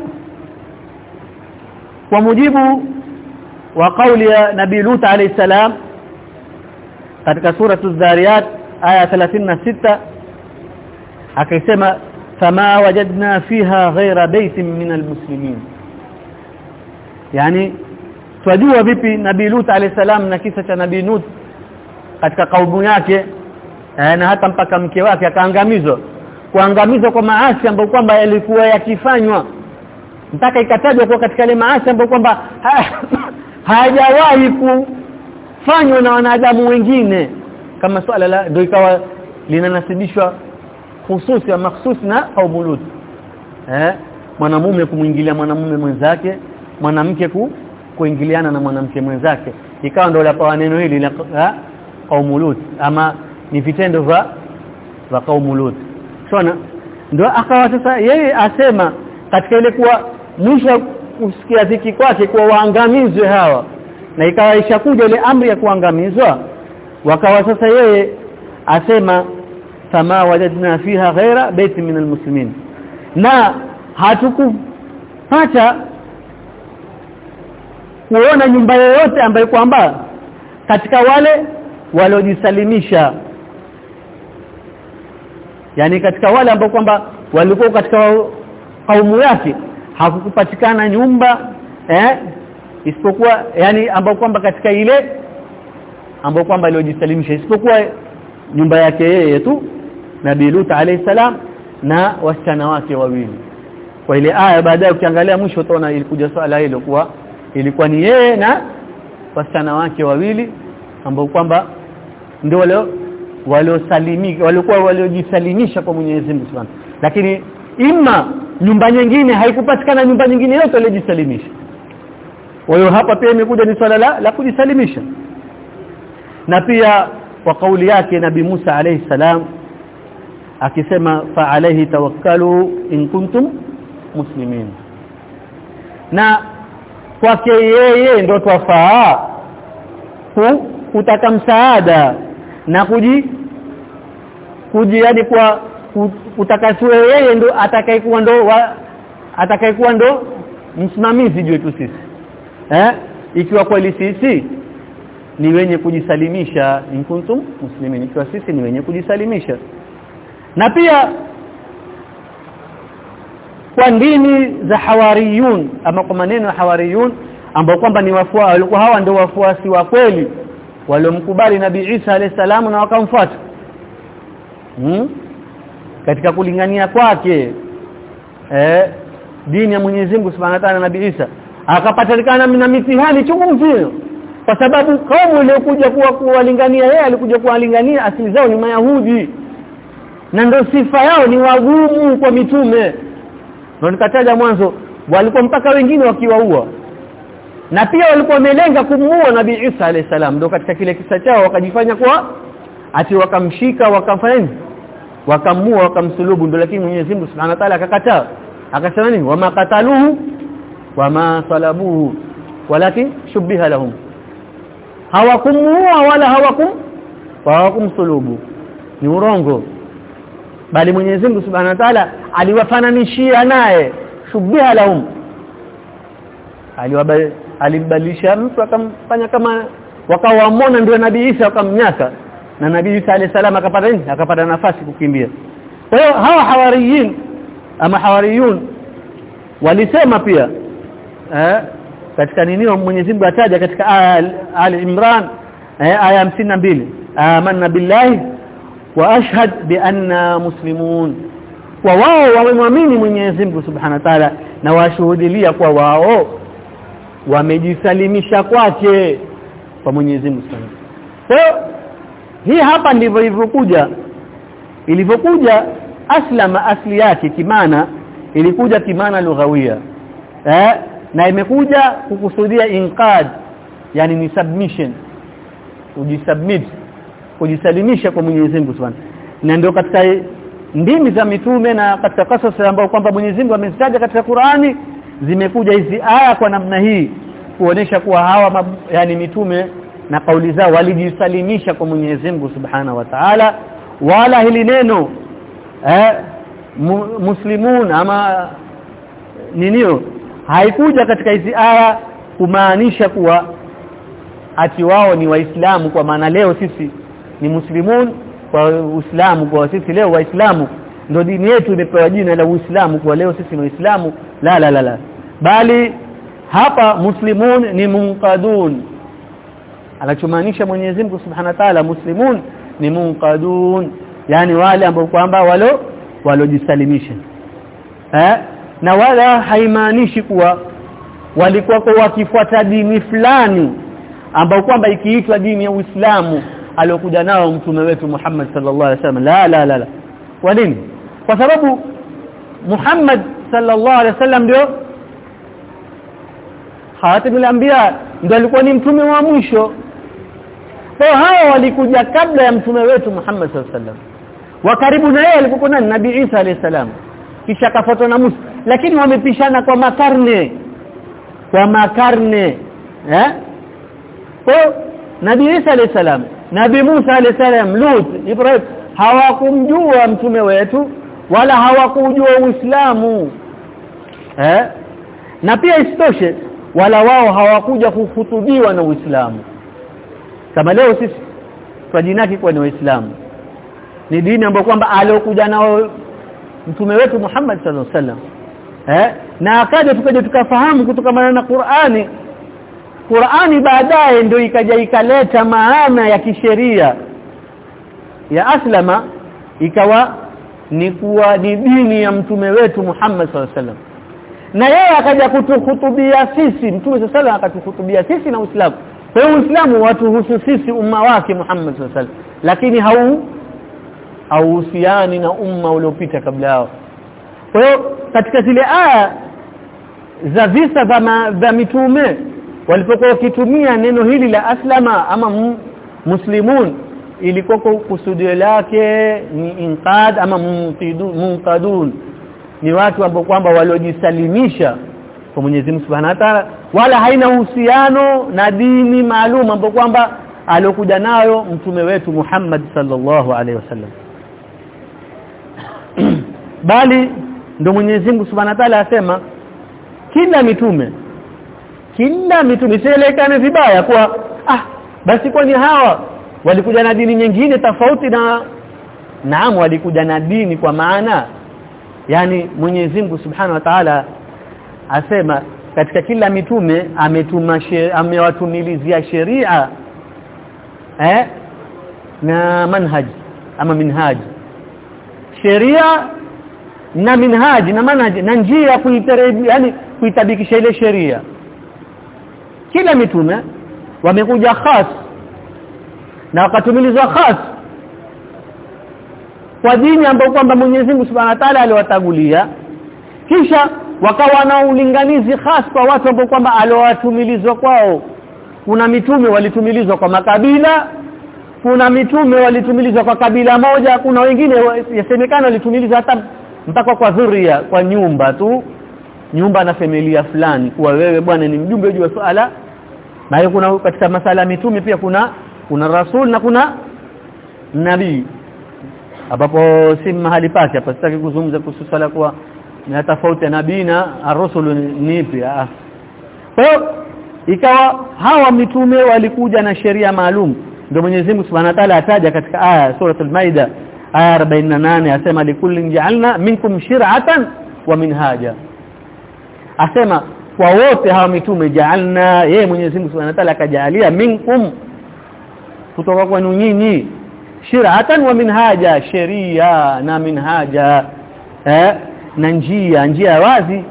kwa mujibu wa kauli ya Nabii Lut alayhi salam katika sura Az-Zariyat aya 36 akisema fama wajadna fiha ghaira baitin min almuslimin yani twajua vipi Nabii Lut alayhi salam na kisa cha Nabii Nut katika kaumu yake na hata mpaka mke wake akaangamizwa. Kuangamizwa kwa maasi ambayo kwamba yalikuwa yakifanywa. Mpaka ikatajwa kwa katika ile maasi ambayo kwamba [coughs] hayajawahi kufanywa na wanadamu wengine. Kama swala la ndio ikawa linanasibishwa hususi na mahsusi na kaumu Lut. Eh mwanamume kumwingilia mwanamume mwenzake mwanamke ku kuingiliana na mwanamke mwenzake. Ikawa ndio lapawa neno hili la kaumu Lut. Ama ni vitendo vya vya kaumu Lut. Shona? Ndio akawa sasa yeye asema katika ile kuwa mwisho kusikia dhiki kwake kuwa waangamizwe hawa. Na ikawa ishakuja ile amri ya kuangamizwa wakawa sasa yeye asema fama wajadna fiha ghaira baiti min almuslimin na hatukupata kuona nyumba yoyote ambayo kwamba katika wale waliojisalimisha. Yani katika wale ambao kwamba walikuwa katika kaumu yake hakukupatikana nyumba eh isipokuwa yani ambao kwamba katika ile ambao kwamba aliojisalimisha isipokuwa nyumba yake yeye tu Nabii Lut alayhi salam na wasichana wake wawili. Kwa ile aya baadaye ukiangalia mwisho utaona ilikuja swala hilo kuwa ilikuwa ni yeye na wasichana wake wawili ambao kwamba ndio wale waliosalimika walikuwa waliojisalimisha kwa Mwenyezi Mungu Subhanahu lakini ima nyumba nyingine haikupatikana nyumba nyingine yote waliojisalimisha. Kwa hiyo hapa pia imekuja ni swala la, la kujisalimisha. Na pia kwa kauli yake nabi Musa alayhi salam akisema fa alayhi tawakkalu in kuntum muslimin. Na kwake yeye ndo twafaa. Kutaka msaada na kuji kuji yani kwa utakasiwe yeye ndo atakayekuwa ndo atakayekuwa ndo msimamizi juu yetu sisi. Eh? Ikiwa kweli sisi ni wenye kujisalimisha in kuntum muslimin. Ikiwa sisi ni wenye kujisalimisha. Na pia kwa dini za hawariyun ama kwa maneno ya hawariyun ambao kwamba ni wafuasi walikuwa hawa ndio wafuasi wa kweli waliomkubali nabii Isa alayhi salamu na wakamfuata. Hmm? katika kulingania kwake eh dini ya Mwenyezi Mungu Subhanahu wa Ta'ala nabii Isa. Akapatikana na mitihani chungu mzima. Kwa sababu kaumu iliyokuja kuwa kuwalingania yeye alikuja kuwalingania asili zao ni mayahudi. Na ndio sifa yao ni wagumu kwa mitume ndio nikataja mwanzo walikuwa mpaka wengine wakiwaua. Na pia walikuwa wamelenga kumuua nabii Isa alayhi salam. Ndio katika kile kisa chao wakajifanya kwa ati wakamshika wakamfanya wakamua wakamsulubu. Ndio lakini Mwenyezi Mungu Subhanahu wa Ta'ala akakataa. Akasema nini? Wama qataluhu wama salabuhu walakin shubbiha lahum. Hawakumuua wala hawakum hawakumsulubu. Ni urongo bali Mwenyezi Mungu Subhanahu wa Ta'ala aliwafananishia naye. Shubiha lahum. Alibadilisha mtu akamfanya kama wakawamona ndio nabii Isa wakamnyaka na nabii Isa alayhi salam akapata nini? Akapata nafasi kukimbia. Kwa hiyo hawa hawariyin ama hawariyun walisema pia eh katika nini Mwenyezi Mungu ataja katika aya al-Imran eh, aya 52 amanna billahi wa ashhad bi anna muslimun kwa wao wamemwamini Mwenyezi Mungu Subhanahu wa Ta'ala na washuhudilia kwa wao wamejisalimisha kwake kwa Mwenyezi Mungu Subhanahu so, hii hapa ndivyo ilivyokuja. Ilivyokuja aslama asli yake kimana ilikuja kimana lughawia. Eh na imekuja kukusudia inqad yani ni submission. Kujisubmit kujisalimisha kwa Mwenyezi Mungu Subhanahu na ndio katika ndimi za mitume na katika kasas ambao kwamba Mwenyezi Mungu amezitaja katika Qur'ani zimekuja hizi aya kwa namna hii kuonesha kuwa hawa yani mitume na kauli zao walijisalimisha kwa Mwenyezi Mungu Subhanahu wa Ta'ala. Wala hili neno eh mu, muslimun ama ninio haikuja katika hizi aya kumaanisha kuwa ati wao ni waislamu kwa maana leo sisi ni muslimun kwa uislamu kwa sisi leo waislamu. Ndio dini yetu imepewa jina la uislamu kwa leo sisi ni waislamu. La la la la. Bali hapa muslimun ni munqadun. Anachomaanisha Mwenyezi Mungu Subhanahu wa Ta'ala muslimun ni munqadun. Yani wale ambao kwamba walo walojisalimisha. Eh? Na wala haimaanishi kuwa walikuwa kwa wakifuata dini fulani ambao kwamba ikiitwa dini ya Uislamu aliyokuja nao mtume wetu Muhammad sallallahu alaihi wasallam. La la la, la. kwa nini? Kwa sababu Muhammad sallallahu alaihi wasallam ndio khatimul anbiya ndio alikuwa ni mtume wa mwisho. Kwa hawa walikuja kabla ya mtume wetu Muhammad sallallahu alaihi wasallam. Wa karibu na yeye alikuwa nani? Nabii Isa alayhi salam. Kisha akafuatwa na Musa. Lakini wamepishana kwa makarne. Kwa makarne. Eh? Kwa nabii Isa alayhi salam nabii Musa alayhisalam Lut Ibrahim hawakumjua mtume wetu wala hawakujua Uislamu. Eh? Na pia isitoshe wala wao hawakuja kuhutubiwa na Uislamu. Kama leo sisi tunajinaki kwa ni waislamu ni dini ambayo kwamba aliokuja nao mtume wetu Muhammad sallallahu alaihi wasallam. Eh? Na akaja tukaje tukafahamu kutokana na Qur'ani Qur'ani baadaye ndio ikaja ikaleta maana ya kisheria. Ya aslama ikawa ni kuwa ni dini ya mtume wetu Muhammad SAW na yeye akaja kutuhutubia sisi mtume SAW akatuhutubia sisi na Uislamu. Kwa hiyo Uislamu watuhusu sisi umma wake Muhammad SAW lakini hau hauhusiani na umma uliopita kabla yao. Kwa hiyo katika zile aya za visa vya mitume walipokuwa wakitumia neno hili la aslama ama muslimun ilikuwa kusudio lake ni inqad ama munqadun ni watu ambao kwamba waliojisalimisha kwa Mwenyezi Mungu Subhanahu wa Ta'ala. Wala haina uhusiano na dini maalum ambapo kwamba alokuja nayo mtume wetu Muhammad sallallahu alaihi wasallam. [clears throat] Bali ndo Mwenyezi Mungu Subhanahu wa Ta'ala asema kila mitume kila mitume sielekane vibaya kwa ah basi kwani hawa walikuja na dini nyingine tofauti na naam walikuja na dini kwa maana yani Mwenyezi Mungu Subhanahu wa Ta'ala asema katika kila mitume ametuma amewatumilizia sheria eh na manhaji ama minhaji. Sheria na minhaji na manhaji na njia yani kuitabikisha ile sheria kila mitume wamekuja khas na wakatumilizwa khas kwa dini ambayo kwamba Mwenyezi Mungu Subhanahu wa Ta'ala aliwatagulia kisha wakawa na ulinganizi khas kwa watu ambao kwamba aliowatumilizwa kwao. Kuna mitume walitumilizwa kwa makabila kuna mitume walitumilizwa kwa kabila moja kuna wengine yasemekana walitumilizwa hata mpaka kwa dhuria kwa nyumba tu nyumba na familia fulani kuwa wewe bwana ni mjumbe juu wa swala na kuna katika masala mitume pia kuna kuna rasul na kuna nabii. Ambapo si mahali pake hapa sitaki kuzungumza kuhusu swala kwa na tofauti ya nabii na ar-rusul ni ipi. Ah. Kwa hiyo ikawa hawa mitume walikuja na sheria maalum. Ndio Mwenyezi Mungu Subhanahu wa Ta'ala ataja katika aya suratul Maida aya 48 asema likulli ja'alna minkum shir'atan wa minhaja asema kwa wote hawa mitume ja'alna yeye Mwenyezi Mungu Subhanahu wa Ta'ala akajalia minkum kutoka kwenu nyinyi shir'atan wa minhaja sheria na minhaja eh na njia njia wazi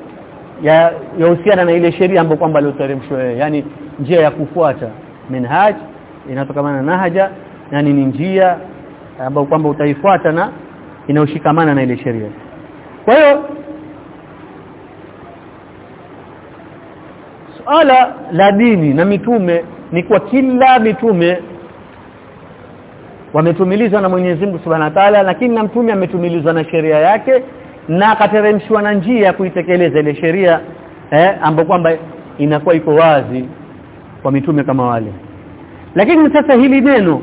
ya yahusiana na ile sheria ambayo kwamba alioteremshwa yeye. Yani njia ya kufuata. Minhaj inatokana na nahaja yani ni njia ambayo kwamba utaifuata na inaoshikamana na ile sheria. Kwa hiyo suala la dini na mitume ni kwa kila mitume. Wametumilizwa na Mwenyezi Mungu Subhanahu wa Ta'ala lakini na mtume ametumilizwa na sheria yake na akateremshwa na njia ya kuitekeleza ile sheria eh ambapo kwamba inakuwa iko wazi kwa mitume kama wale. Lakini sasa hili neno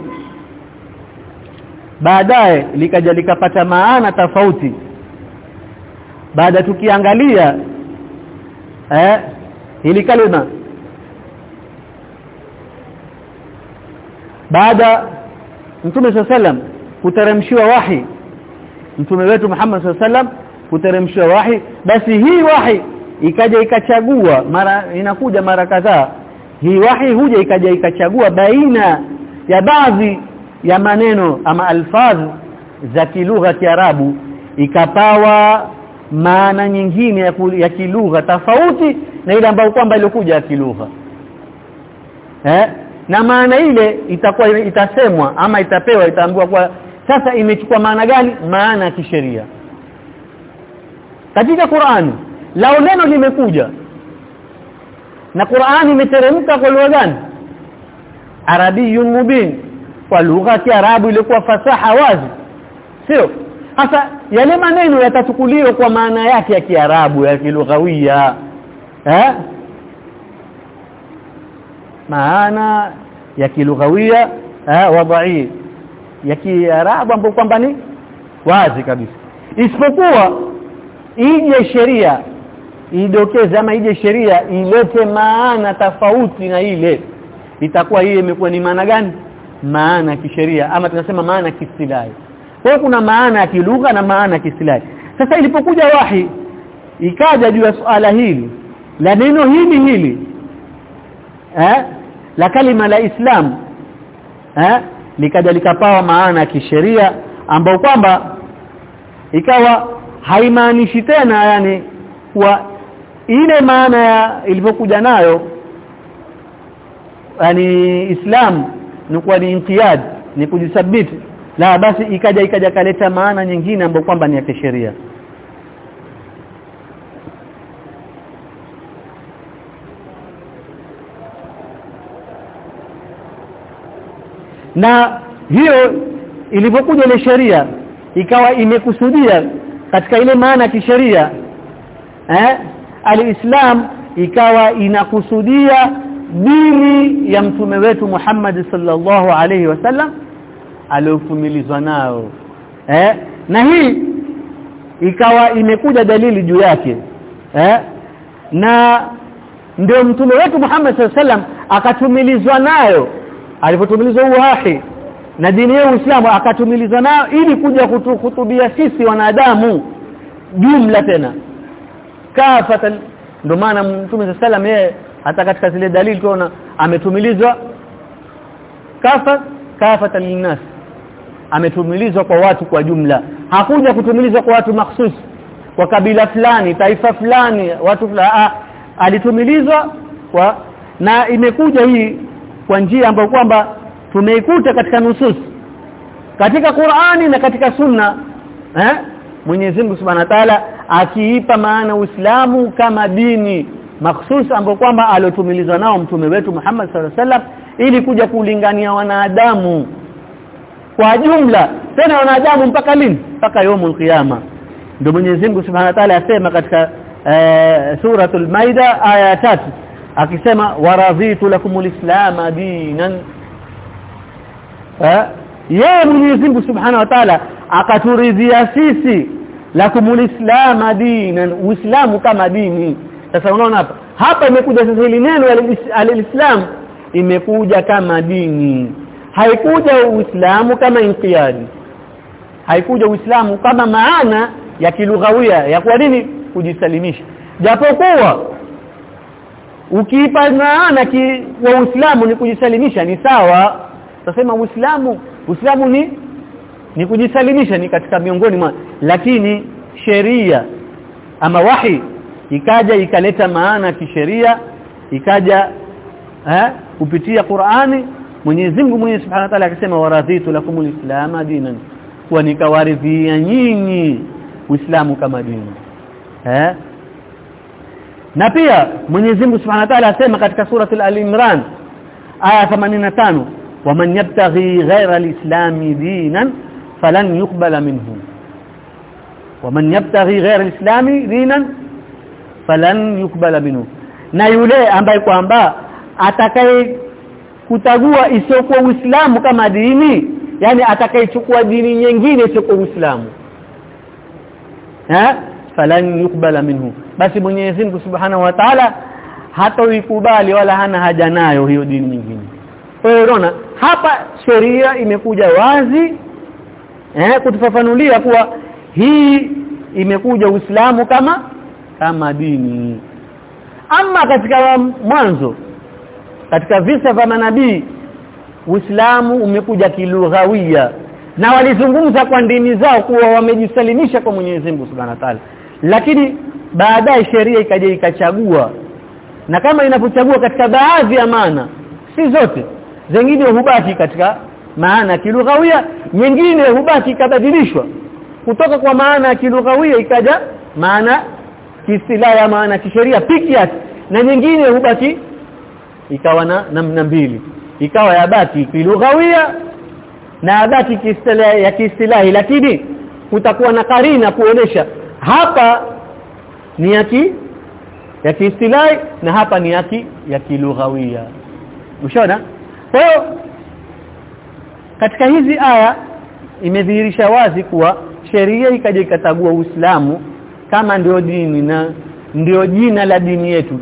baadaye likaja likapata maana tofauti. Baada tukiangalia eh hili kalima. Baada Mtume sallam kuteremshiwa wahi Mtume wetu Muhammad sallam kuteremshiwa wahi basi hii wahi ikaja ikachagua mara inakuja mara kadhaa. Hii wahi huja ikaja ikachagua baina ya baadhi ya maneno ama alfaz za kilugha kiarabu ikapawa maana nyingine ya, ya kilugha tofauti na ile ambayo kwamba ilikuja ya kilugha. Eh? Na maana ile itakuwa itasemwa ama itapewa itaambiwa kwa sasa imechukua maana gani? Maana ya kisheria. Katika Qur'ani lao neno limekuja. Na Qur'ani imeteremka kwa lugha gani? Arabiyun mubin. Kwa lugha ya Arabu ilikuwa fasaha wazi. Sio sasa yale maneno yatachukuliwa kwa maana yake ya Kiarabu ya kilughawia eh? Maana ya kilughawia eh wadai ya Kiarabu ambapo kwamba ni wazi kabisa. Isipokuwa ije sheria idokeze ama ije sheria ilete maana tofauti na ile itakuwa hii imekuwa ni maana gani? Maana kisheria ama tunasema maana kistilahi kwa hiyo kuna maana ya kilugha na maana ya kisilahi. sasa ilipokuja wahi ikaja juu ya suala hili la neno hili hili eh la kalima la Islam eh likaja likapawa maana ya kisheria ambao kwamba ikawa haimaanishi tena yani kuwa ile maana ya ilivyokuja nayo yani Islam ni kuwa ni intiyad ni kujisabiti la basi ikaja ikaja kaleta maana nyingine ambayo kwamba ni ya kisheria. Na hiyo ilivyokuja ile sheria ikawa imekusudia katika ile maana ya kisheria eh alislam ikawa inakusudia dini ya mtume wetu Muhammad sallallahu alaihi wasallam aliyotumilizwa nao. Eh? Na hii ikawa imekuja dalili juu yake. Eh? Na ndio mtume wetu Muhammad sallallahu alaihi wasallam akatumilizwa nayo. Alipotumilizwa uwahi na dini ya Uislamu akatumilizwa nayo ili kuja kutuhutubia sisi wanadamu jumla tena. Kafatan ndio maana mtume sallam yeye hata katika zile dalili tunaona ametumilizwa. Kafa kafatan linnas ametumilizwa kwa watu kwa jumla. Hakuja kutumilizwa kwa watu mahsusi kwa kabila fulani taifa fulani watu fulani alitumilizwa kwa na imekuja hii kwa njia ambayo kwamba tumeikuta katika nusus katika Qur'ani na katika Sunna eh? Mwenyezi Mungu Subhanahu wa Ta'ala akiipa maana Uislamu kama dini makhsus ambayo kwamba aliotumilizwa nao mtume wetu Muhammad sallallahu alaihi wasallam ili kuja kulingania wanadamu kwa jumla. Tena wanadamu mpaka lini? Mpaka yomul qiyama. Ndio Mwenyezi Mungu Subhanahu wa Ta'ala asema katika ee, suratul Maida aya tatu akisema waradhitu lakumul islam dinan. Eh yeye Mwenyezi Mungu Subhanahu wa Ta'ala akaturidhia sisi lakumul islam dinan uislamu kama dini. Sasa unaona hapa hapa imekuja sasa hili neno alislam imekuja kama dini haikuja uislamu kama inqiyadi. Haikuja uislamu kama maana ya kilughawia ya kwa nini kujisalimisha. Japokuwa ukiipa maana ki wa uislamu ni kujisalimisha ni sawa. Tasema uislamu uislamu ni ni kujisalimisha ni katika miongoni mwa lakini sheria ama wahi ikaja ikaleta maana kisheria ikaja eh kupitia Qur'ani Mwenyezi Mungu Mwenyezi Subhanahu wa Ta'ala akasema waradhitu lakumul islam dinan wa nikawaridhia nyinyi Uislamu kama dini eh na pia Mwenyezi Mungu Subhanahu wa Ta'ala asema katika suratul al-Imran aya 85 waman yabtaghi ghayra al-islam dinan falan yuqbala minhu waman yabtaghi ghayra al-islam dinan falan yuqbala minhu na yule ambaye kwamba atakaye kutagua isiyokuwa Uislamu kama dini yani atakayechukua dini nyingine isiyokuwa Uislamu. Eh falan yukbala minhu. Basi Mwenyezi Mungu Subhanahu wa Ta'ala hatoikubali wala hana haja nayo hiyo dini nyingine. Hiyo unaona hapa sheria imekuja wazi eh kutufafanulia kuwa hii imekuja Uislamu kama kama dini. Ama katika mwanzo katika visa vya manabii Uislamu umekuja kilughawia. Na walizungumza kwa ndimi zao kuwa wamejisalimisha kwa Mwenyezi Mungu Subhanahu wa Ta'ala. Lakini baadaye sheria ikaja ikachagua. Na kama inapochagua katika baadhi ya maana si zote. Zingine hubaki katika maana kilughawia nyingine hubaki ikabadilishwa. Kutoka kwa maana ya kilughawia ikaja maana kiistilahi ya maana kisheria piki yake. Na nyingine hubaki ikawa na namna mbili. Ikawa ya yabaki kilughawia na yabaki kiistilahi ya kiistilahi. Lakini kutakuwa na karina kuonesha hapa ni yaki ya kiistilahi na hapa ni yaki ya kilughawia. Ushaona? Kwa hiyo katika hizi aya imedhihirisha wazi kuwa sheria ikaja ikatagua Uislamu kama ndio dini na ndio jina la dini yetu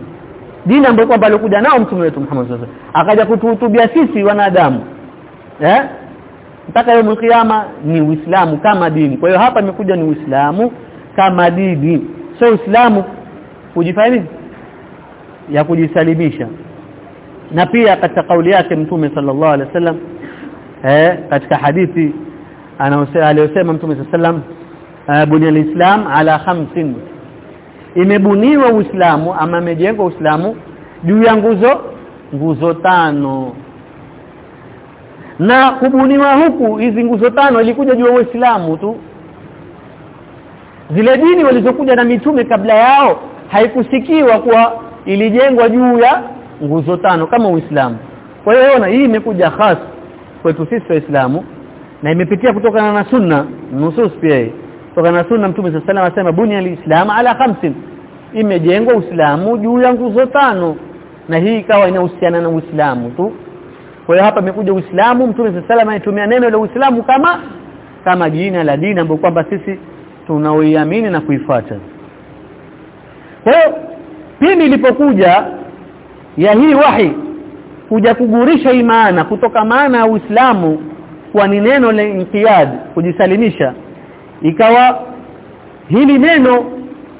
dini ambayo kwamba alikuja nao mtume wetu Muhammad sasa akaja kutuhutubia sisi wanadamu. Eh? Mpaka leo kiyama ni Uislamu kama dini. Kwa hiyo hapa imekuja ni Uislamu kama dini. Sio Uislamu kujifanya ya kujisalimisha. Na pia katika kauli yake mtume sallallahu alaihi wasallam eh katika hadithi aliyosema mtume sallallahu alaihi wasallam bunyal alislam ala khamsin imebuniwa uislamu ama imejengwa uislamu juu ya nguzo nguzo tano. Na kubuniwa huku hizi nguzo tano ilikuja juu ya uislamu tu. Zile dini walizokuja na mitume kabla yao haikusikiwa kuwa ilijengwa juu ya nguzo tano kama uislamu. Kwa hiyo ona hii imekuja khas kwetu sisi waislamu na imepitia kutokana na sunna nusus pia kutokana na sunna mtume sallallahu alayhi wasallam bunia alislam ala khamsin. Imejengwa uislamu juu ya nguzo tano. Na hii ikawa inahusiana na uislamu tu. Kwa hiyo hapa imekuja uislamu mtume sallallahu alayhi anatumia neno la uislamu kama kama jina la dini ambapo kwamba sisi tunaoiamini na kuifuata. Kwa hiyo pindi ilipokuja ya hii wahi kuja kugurisha maana kutoka maana ya Uislamu kwa ni neno la inqiyad kujisalimisha ikawa hili neno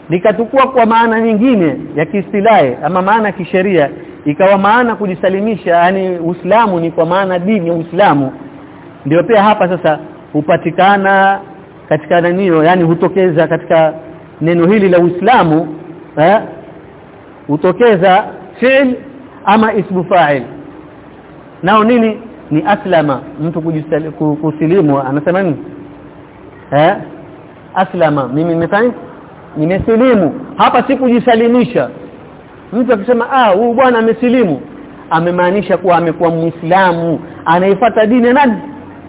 likatukua kwa maana nyingine ya kiistilahi ama maana ya kisheria ikawa maana kujisalimisha yani Uislamu ni kwa maana dini ya Uislamu. Ndio pia hapa sasa hupatikana katika nanio yani hutokeza katika neno hili la Uislamu eh hutokeza fi'l ama ismu fa'il. Nao nini? Ni aslama mtu kusilimu. Anasema nini eh? Aslama mimi nimefanya nimesilimu. Hapa sikujisalimisha. Mtu akisema ah huyu bwana amesilimu amemaanisha kuwa amekuwa muislamu. Anaifuata dini nani?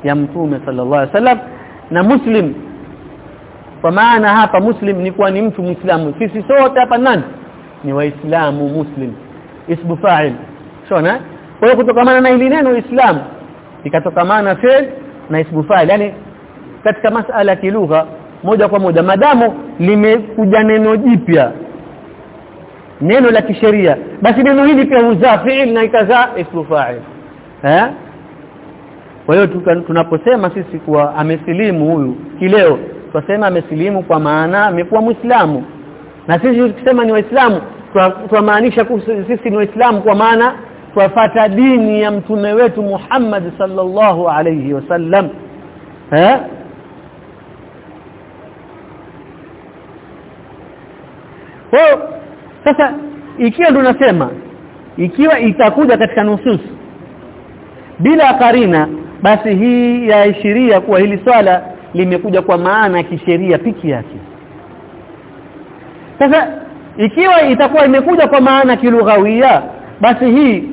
Ya mtume sallallahu alaihi wasallam na muslim. Kwa maana hapa muslim ni kuwa ni mtu muislamu. Sisi sote hapa nani? Ni waislamu muslim. Isbu fa'il. Shona kwa hiyo kutokana na hili neno islam ikatokamana fi'l na isbu fa'il. Yani katika masala ya kilugha moja kwa moja. Madamu limekuja neno jipya neno la kisheria. Basi neno hili pia huzaa fi'il na ikazaa ismu fa'il. Eh? Kwa hiyo tunaposema sisi kuwa amesilimu huyu kileo tunasema amesilimu kwa maana amekuwa muislamu. Na sisi tukisema ni waislamu twamaanisha sisi ni waislamu kwa maana twafata dini ya mtume wetu Muhammad sallallahu alayhi wasallam. Eh kwa hiyo sasa ikiwa ndo nasema ikiwa itakuja katika nususu bila karina basi hii yaashiria kuwa hili swala limekuja kwa maana ya kisheria piki yake. Sasa ikiwa itakuwa imekuja kwa maana kilughawia basi hii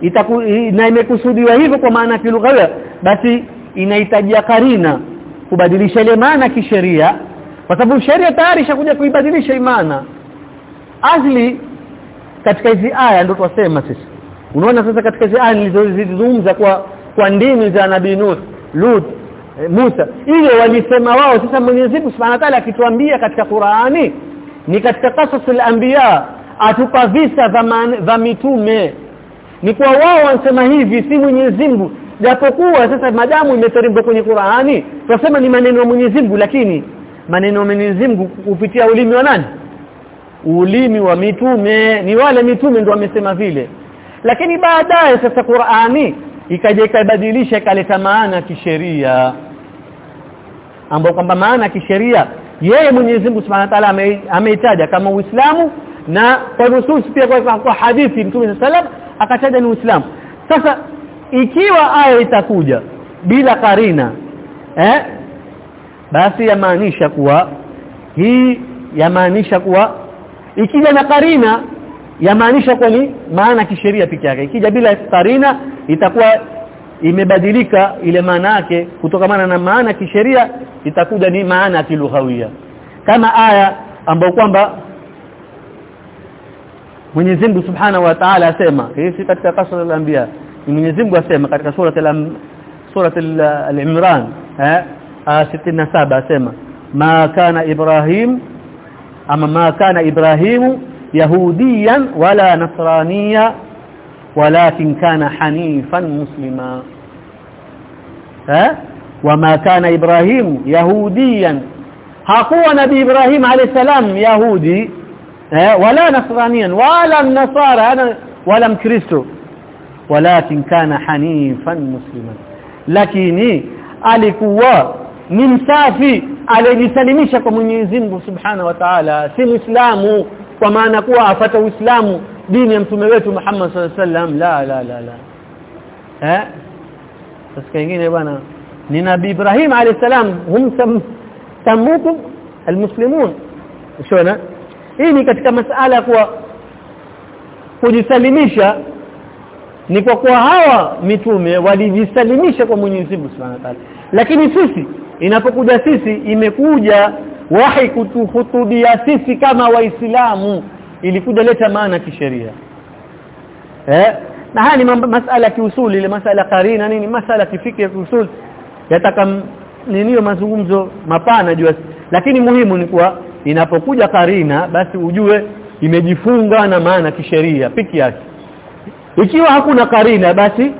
itaku, na imekusudiwa hivyo kwa maana kilughawia basi inahitajia karina kubadilisha ile maana kisheria kwa sababu sheria tayari ishakuja kuibadilisha imana asli katika hizi aya ndio twasema sisi. Unaona sasa katika hizi aya nilizozungumza kwa kwa ndimi za nabii Nuh Lut e, Musa ile walisema wao sasa Mwenyezi Mungu Subhanahu wa Ta'ala akituambia katika Qur'ani ni katika qasasul anbiya atupa visa vya mitume. Ni kwa wao wanasema hivi si Mwenyezi Mungu. Japokuwa sasa madamu imeteremka kwenye Qur'ani tunasema ni maneno ya Mwenyezi Mungu lakini maneno ya Mwenyezi Mungu kupitia ulimi wa nani ulimi wa mitume ni wale mitume ndio wamesema vile. Lakini baadaye sasa Qur'ani ikaja ikabadilisha ikaleta maana kisheria ambapo kwamba maana kisheria yeye Mwenyezi Mungu Subhanahu wa Ta'ala ameitaja kama Uislamu na kwa nususi pia kwa, kwa hadithi Mtume sallam akataja ni Uislamu. Sasa ikiwa aya itakuja bila karina eh basi yamaanisha kuwa hii yamaanisha kuwa ikija na karina yamaanisha kwa ni maana kisheria peke yake. Ikija bila karina itakuwa imebadilika ile maana yake. Kutokamana na maana kisheria itakuja ni maana kilughawia. Kama aya ambayo kwamba Mwenyezi Mungu Subhanahu wa Ta'ala asema hii si katika kasra al-anbiya Mwenyezi Mungu asema katika sura sura al-Imran eh 67 asema ma kana Ibrahim ama ma kana Ibrahimu yahudiyan wala nasraniya ولكن كان حنيفا مسلما ها وما كان إبراهيم يهوديا hakuwa nabii Ibrahim alayhi salam yahudi eh, wala nasranian wala nasara wala mkristo walakin kana hanifan musliman lakini alikuwa ni msafi alijisalimisha kwa Mwenyezi Mungu Subhana wa Ta'ala. Si muislamu kwa maana kuwa afata uislamu dini ya mtume wetu Muhammad sallallahu alaihi wasallam. La la la la. Eh? Sasa kingine bwana ni nabii Ibrahim alayhi salam hum samuku almuslimun. Shona hii ni katika masala kuwa kujisalimisha ni kwa kuwa hawa mitume walijisalimisha kwa Mwenyezi Mungu Subhanahu wa Ta'ala. Lakini sisi inapokuja sisi imekuja wahi kutuhutubia sisi kama waislamu. Ilikuja leta maana kisheria. Eh? Na haya ni masala kiusuli ile masala karina nini masala kifiki ya kiusuli. Yataka niniyo mazungumzo mapana jua lakini muhimu ni kuwa inapokuja karina basi ujue imejifunga na maana kisheria piki yake. Ikiwa hakuna karina basi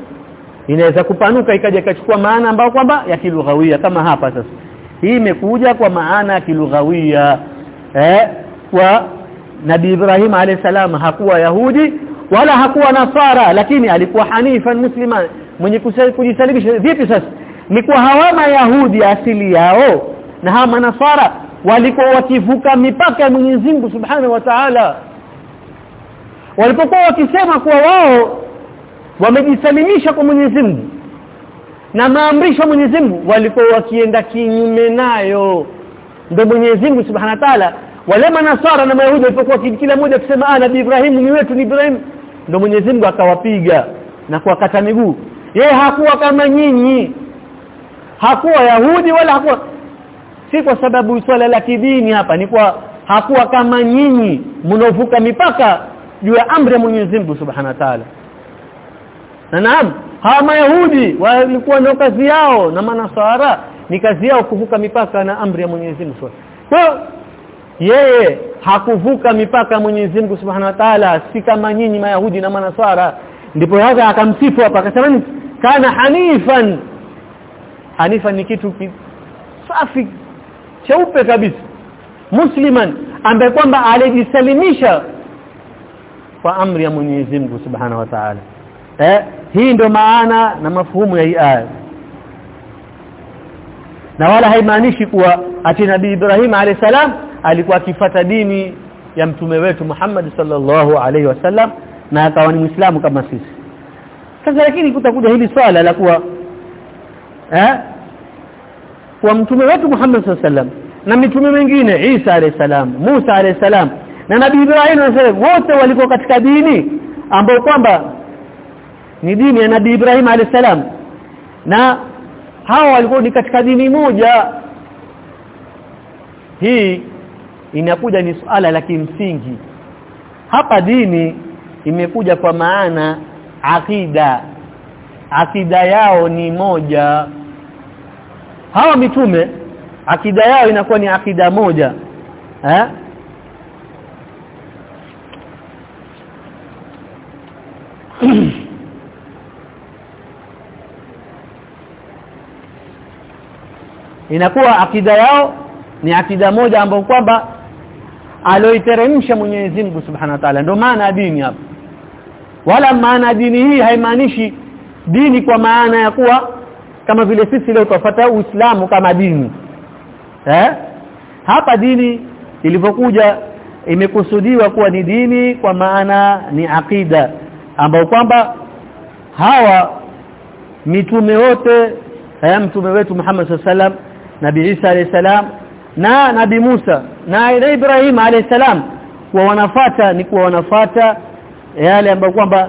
inaweza kupanuka ikaja ikachukua maana ambayo kwamba ya kilughawia kama hapa sasa. Hii imekuja kwa maana ya kilughawia eh kwa Nabii Ibrahim alayhi salam. Hakuwa Yahudi wala hakuwa Nasara lakini alikuwa hanifan muslima mwenye kujisalimisha. Vipi sasa? Ni kwa hawa Yahudi asili yao na hawa Nasara walikuwa wakivuka mipaka ya Mwenyezi Mungu Subhanahu wa Ta'ala. Walipokuwa wakisema kuwa wao wamejisalimisha kwa Mwenyezi Mungu. Na maamrisho ya Mwenyezi Mungu walikuwa wakienda kinyume nayo. Ndio Mwenyezi Mungu Subhanahu wa Ta'ala wale manasara na mayahudi walipokuwa kila mmoja akisema ah nabii Ibrahim ni wetu ni Ibrahim. Ndio Mwenyezi Mungu akawapiga na kuwakata miguu. Yeye hakuwa kama nyinyi. Hakuwa yahudi wala hakuwa si kwa sababu swala la kidini hapa ni kwa hakuwa kama nyinyi mnaovuka mipaka juu ya amri ya Mwenyezi Mungu Subhanahu wa Ta'ala na naam hawa mayahudi walikuwa ndio kazi yao na manasara ni kazi yao kuvuka mipaka na amri ya Mwenyezi Mungu kwa yeye hakuvuka mipaka ya Mwenyezi Mungu Subhanahu wa Ta'ala si kama nyinyi mayahudi na manasara ndipo hata akamsifu hapa akasema kana hanifan. Hanifan ni kitu ki, safi cheupe kabisa. Musliman ambaye kwamba alijisalimisha kwa amri ya Mwenyezi Mungu Subhanahu wa Ta'ala eh? Hii ndio maana na mafuhumu ya hii aya. Na wala haimaanishi kuwa ati nabii Ibrahim alayhisalam alikuwa akifata dini ya mtume wetu Muhammad sallallahu alaihi wasallam na akawa ni muislamu kama sisi. Sasa lakini kutakuja hili swala la kuwa eh? Kwa mtume wetu Muhammad sallallahu alaihi wasallam na mitume mingine Isa alayhi salam Musa alayhi salam na nabii Ibrahim alayhi wote walikuwa katika dini ambao kwamba ni dini ya nabii Ibrahim alayhi salam. Na hawa walikuwa ni katika dini moja. Hii inakuja ni suala la kimsingi. Hapa dini imekuja kwa maana akida akida yao ni moja. Hawa mitume akida yao inakuwa ni akida moja. Eh [clears throat] inakuwa akida yao ni akida moja ambayo kwamba aloiteremsha Mwenyezi Mungu Subhanahu wa Ta'ala. Ndio maana dini hapa. Wala maana dini hii haimaanishi dini kwa maana ya kuwa kama vile sisi leo tufuata Uislamu kama dini. Eh? Hapa dini ilivyokuja imekusudiwa kuwa ni dini kwa maana ni akida ambao kwamba hawa mitume wote eh mtume wetu Muhammad sallam Nabii Isa alayhi salam na nabi Musa na Ibrahim alayhi salam. Kwa wanafata ni kwa wanafata yale ambayo kwamba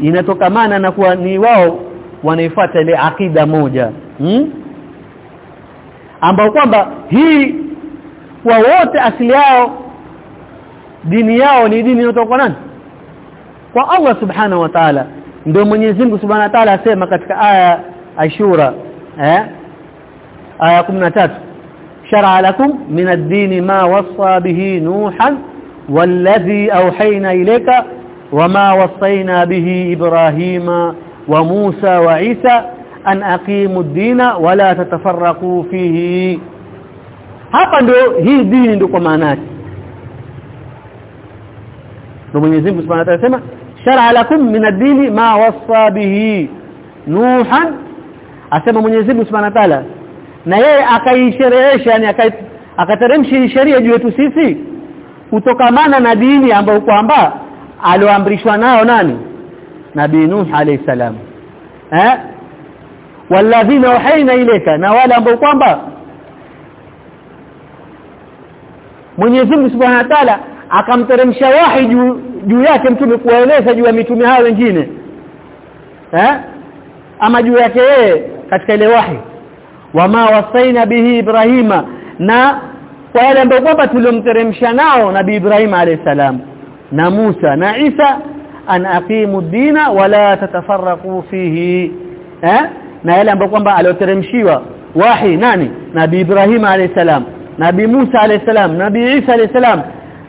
inatokamana na kuwa ni wao wanaifuata ile akida moja hmm? ambao kwamba hii kwa wote asili yao dini yao ni dini inayotoka nani? Kwa Allah subhanahu wa ta'ala. Ndio Mwenyezi Mungu subhanahu wa ta'ala asema katika aya Ashura eh aya 13 shar'a lakum min ad-din ma wassa bihi nuhan والذي اوحينا اليك وما وصينا به إبراهيم وموسى وعيسى أن أقيموا الدين ولا تتفرقوا فيه hapa ndio hii dini ndio kwa maana yake ndio Mwenyezi Mungu Subhanahu wa Ta'ala shar'a lakum min ad-dini ma wassa bihi Nuhan asema Mwenyezi Mungu Subhanahu wa Ta'ala na yeye akaisherehesha yani akateremsha sheria juu yetu sisi kutokamana na dini ambayo kwamba alioamrishwa nao nani? Nabii Nuh alayhi salam. Eh? Walladhina uhayna ilayka na wale ambao kwamba Mwenyezi Mungu Subhanahu wa Ta'ala akamteremsha wahi juu juu yake mtume kuwaeleza juu ya mitume hao wengine. Eh? Ama juu yake yeye katika ile wahi wama wasaina bihi ibrahima na kwa yale ambayo kwamba tuliomteremsha nao nabii Ibrahim alayhi salam na Musa na Isa an aqimu dina wala tatafarraqu fihi eh? Na yale ambayo kwamba alioteremshiwa wahi nani? Nabii Ibrahim alayhi salam nabii Musa alayhi salam nabii Isa alayhi salam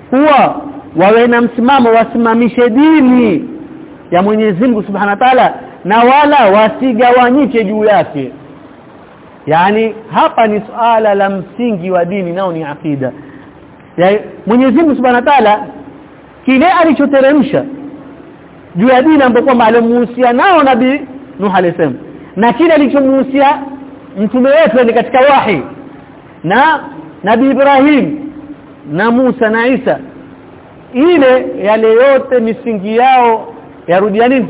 kuwa wawe na msimamo wasimamishe dini ya Mwenyezi Mungu Subhanahu wa Ta'ala na wala wasigawanyike juu yake yani hapa ni suala la msingi wa dini nao ni akida ya Mwenyezi Mungu Subhanahu Ta'ala kile alichoteremsha juu ya dini ambapo kwamba alimuhusia nao nabii Nuh alayhisalam na kile alichomuhusia mtume wetu ni katika wahi na nabii Ibrahim na Musa na Isa ile yale yote misingi yao yarudia nini?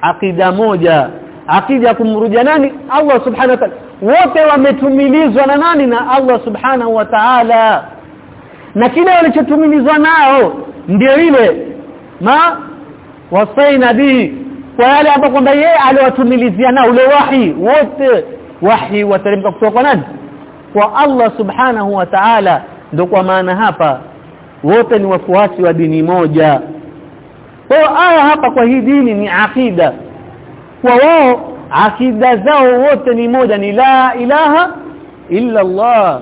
Akida moja akida kumrudia nani? Allah subhanahu wa ta'ala. Wote wametumilizwa na nani? Na Allah subhanahu wa ta'ala. Na kile walichotumilizwa nao ndio ile ma wasaina bihi. Kwa yale ambao kwamba yeye aliwatumilizia nao ule wahi. Wote wahi wateremka kutoka kwa nani? Kwa Allah subhanahu wa ta'ala. Ndio kwa maana hapa wote ni wafuasi wa dini moja. Kwa aya hapa kwa hii dini ni akida kwa wao akida zao wote ni moja ni la ilaha illa Allah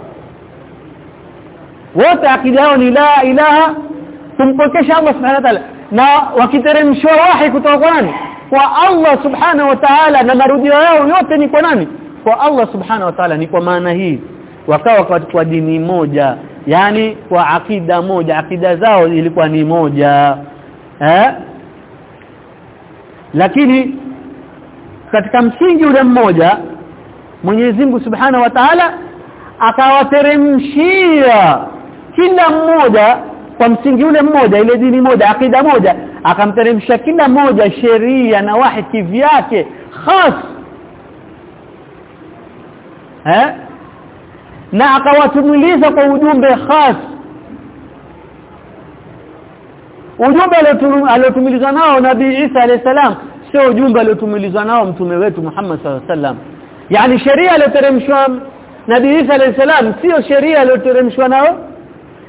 wote akida yao ni la ilaha kumpokesha Allah subhanahu wa ta'ala. Na wakiteremshwa wahi kutoka kwa nani? Kwa Allah subhanahu wa ta'ala. Na marudio yao yote ni kwa nani? Kwa Allah subhanahu wa ta'ala. Ni kwa maana hii. Wakawa kwa dini moja. Yani kwa akida moja. Akida zao ilikuwa ni moja. Eh? Lakini katika msingi ule mmoja Mwenyezi Mungu Subhanahu wa Ta'ala akawateremshia kila mmoja kwa msingi ule mmoja ile dini moja akida moja akamteremsha kila mmoja sheria na wahi kivyake khas. Eh? Na akawatumiliza kwa ujumbe khas. Ujumbe aliotumilizwa nao nabii Isa alayhisalam sio ujumbe aliotumilizwa nao mtume wetu Muhammad sallallahu alaihi yani sheria aliyoteremshwa nabii Isa alayhisalam sio sheria aliyoteremshwa nao.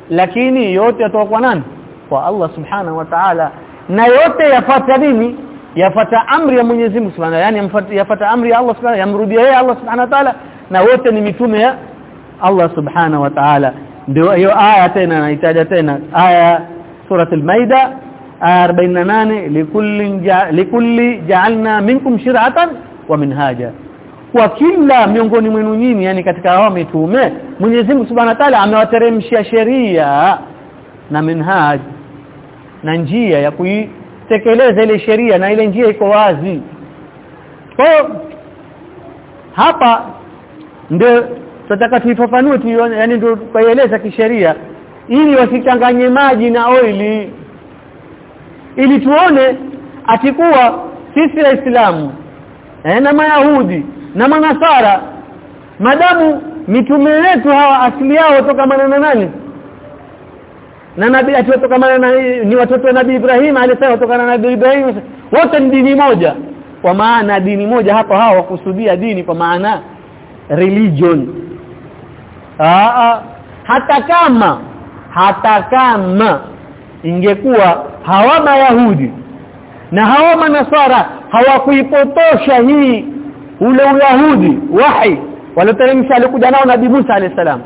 Lakini yote yatoka nani? Kwa Allah subhanahu wa ta'ala. Na yote yafata nini? Yafata amri ya Mwenyezi Mungu Subhanahu yani yafata amri ya Allah Subhanahu yamrudia yeye Allah Subhanahu wa Ta'ala. Na wote ni mitume ya Allah Subhanahu wa Ta'ala. Ndio hiyo aya tena naitaja tena. Aya surah al-Maida aya 48 likulli ja'alna minkum shir'atan wa minhaja. Kwa kila miongoni mwenu nyinyi yani katika hao mitume Mwenyezi Mungu Subhanahu wa Ta'ala amewateremshia sheria na minhaj na njia ya kuitekeleza ile sheria na ile njia iko wazi. Kwa hapa ndio tutataka tuifafanue tuione yani ndio kueleza kisheria ili wasichanganye maji na oili ili tuone atikuwa sisi waislamu eh, na mayahudi na manasara madamu mitume wetu hawa asili yao toka na nani? Na nabii atokamana na ni watoto wa nabii Ibrahim alisema kutokana na nabii Ibrahim. Wote ni dini moja. Kwa maana dini moja hapo hawa wakusudia dini kwa maana religion. Aa, hata kama hata kama ingekuwa hawa mayahudi na hawa manasara hawakuipotosha hii ule uyahudi wahi walioteremsha alikuja nao nabii Musa alayhisalam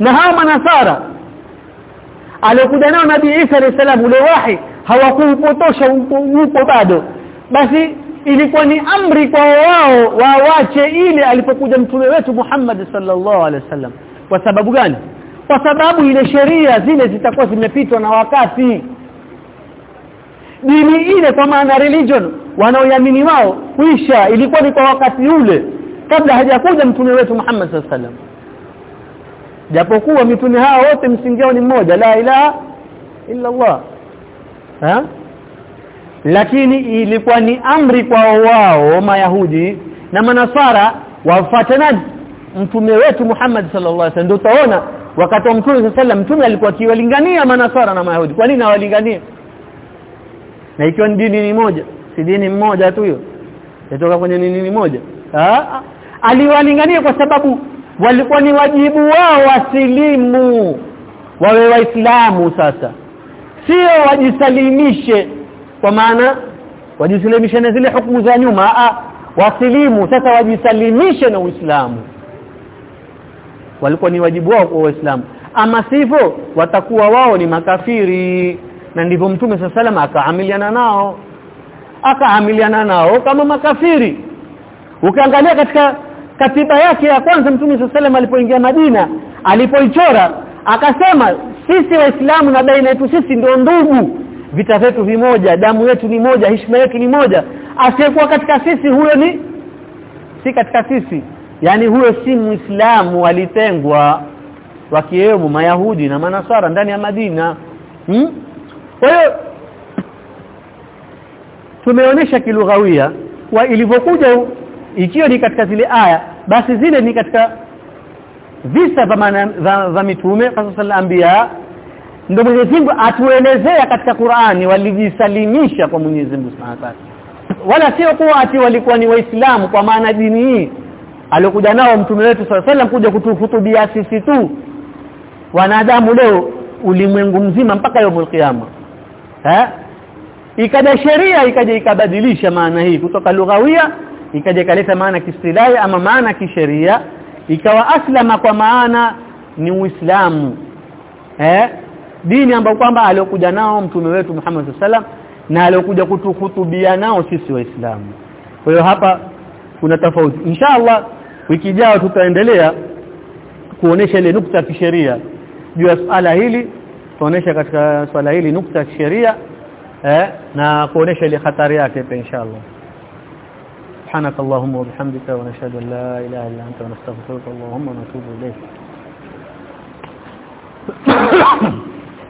na hawa manasara alikuja nao nabii Isa alayhisalam ule wahi hawakuipotosha upo bado. Basi ilikuwa ni amri kwa wao wawache ile alipokuja mtume wetu Muhammad sallallahu alaihi wasallam. Kwa sababu gani kwa sababu ile sheria zile zitakuwa zimepitwa na wakati. Dini ile kwa maana religion wanaoamini wao kuisha ilikuwa ni kwa wakati ule kabla hajakuja mtume wetu Muhammad sallallahu alaihi japokuwa mitume hao wote msingi wao ni mmoja la ilaha illa Allah ha? lakini ilikuwa ni amri kwa wao mayahudi na manasara wafuate mtume wetu Muhammad sallallahu alaihi wasallam ndio utaona wakati wa mtume sallallahu mtume alikuwa akiwalingania manasara na mayahudi. Kwa nini awalingania na ikiwa ni dini ni moja si dini mmoja tu hiyo. Yatoka kwenye nini ni moja? Ah aliwalingania kwa sababu walikuwa ni wajibu wao wasilimu. Wawe waislamu sasa. Sio wajisalimishe. Kwa maana wajisalimishe na zile hukumu za nyuma wasilimu. Sasa wajisalimishe na Uislamu walikuwa ni wajibu wao kwa Waislamu. Ama sivyo watakuwa wao ni makafiri. Na ndivyo mtume sallallahu akaamiliana nao. Akaamiliana nao kama makafiri. Ukiangalia katika katiba yake ya kwanza mtume sallallahu alipoingia Madina alipoichora akasema sisi waislamu na baina yetu sisi ndio ndugu. Vita vyetu vimoja damu yetu ni moja heshima yetu ni moja. Asiyekuwa katika sisi huyo ni si katika sisi yani huyo si muislamu alitengwa wakiwemo mayahudi na manasara ndani ya Madina. Hmm? kwa hiyo tumeonesha kilughawia kwa ilivyokuja ikiwa ni katika zile aya basi zile ni katika visa vya mitume qasasal anbiya ndio Mwenyezi Mungu atuelezea katika Qur'ani walijisalimisha kwa Mwenyezi Mungu Subhanahu wa wala sio kuwa ati walikuwa ni waislamu kwa maana dini hii aliokuja nao mtume wetu sallallahu alaihi kuja kutuhutubia sisi tu. Wanadamu leo ulimwengu mzima mpaka yomul kiyama eh ikaja sheria ikaja ikabadilisha maana hii kutoka lughawia ikaja ikaleta maana kistilahi ama maana kisheria. Ikawa aslama kwa maana ni uislamu. Eh dini ambayo kwamba aliokuja nao mtume wetu Muhammad sallam na aliokuja kutuhutubia nao sisi waislamu. Kwa hiyo hapa kuna tofauti. Inshallah wiki ijayo tutaendelea kuonesha ile nukta ya kisheria juu ya swala hili tuonesha katika swala hili nukta ya kisheria eh na kuonesha ile hatari yake pia inshallah سبحانك اللهم وبحمدك ونشهد ان لا اله الا انت ونستغفرك اللهم ونتوب اليك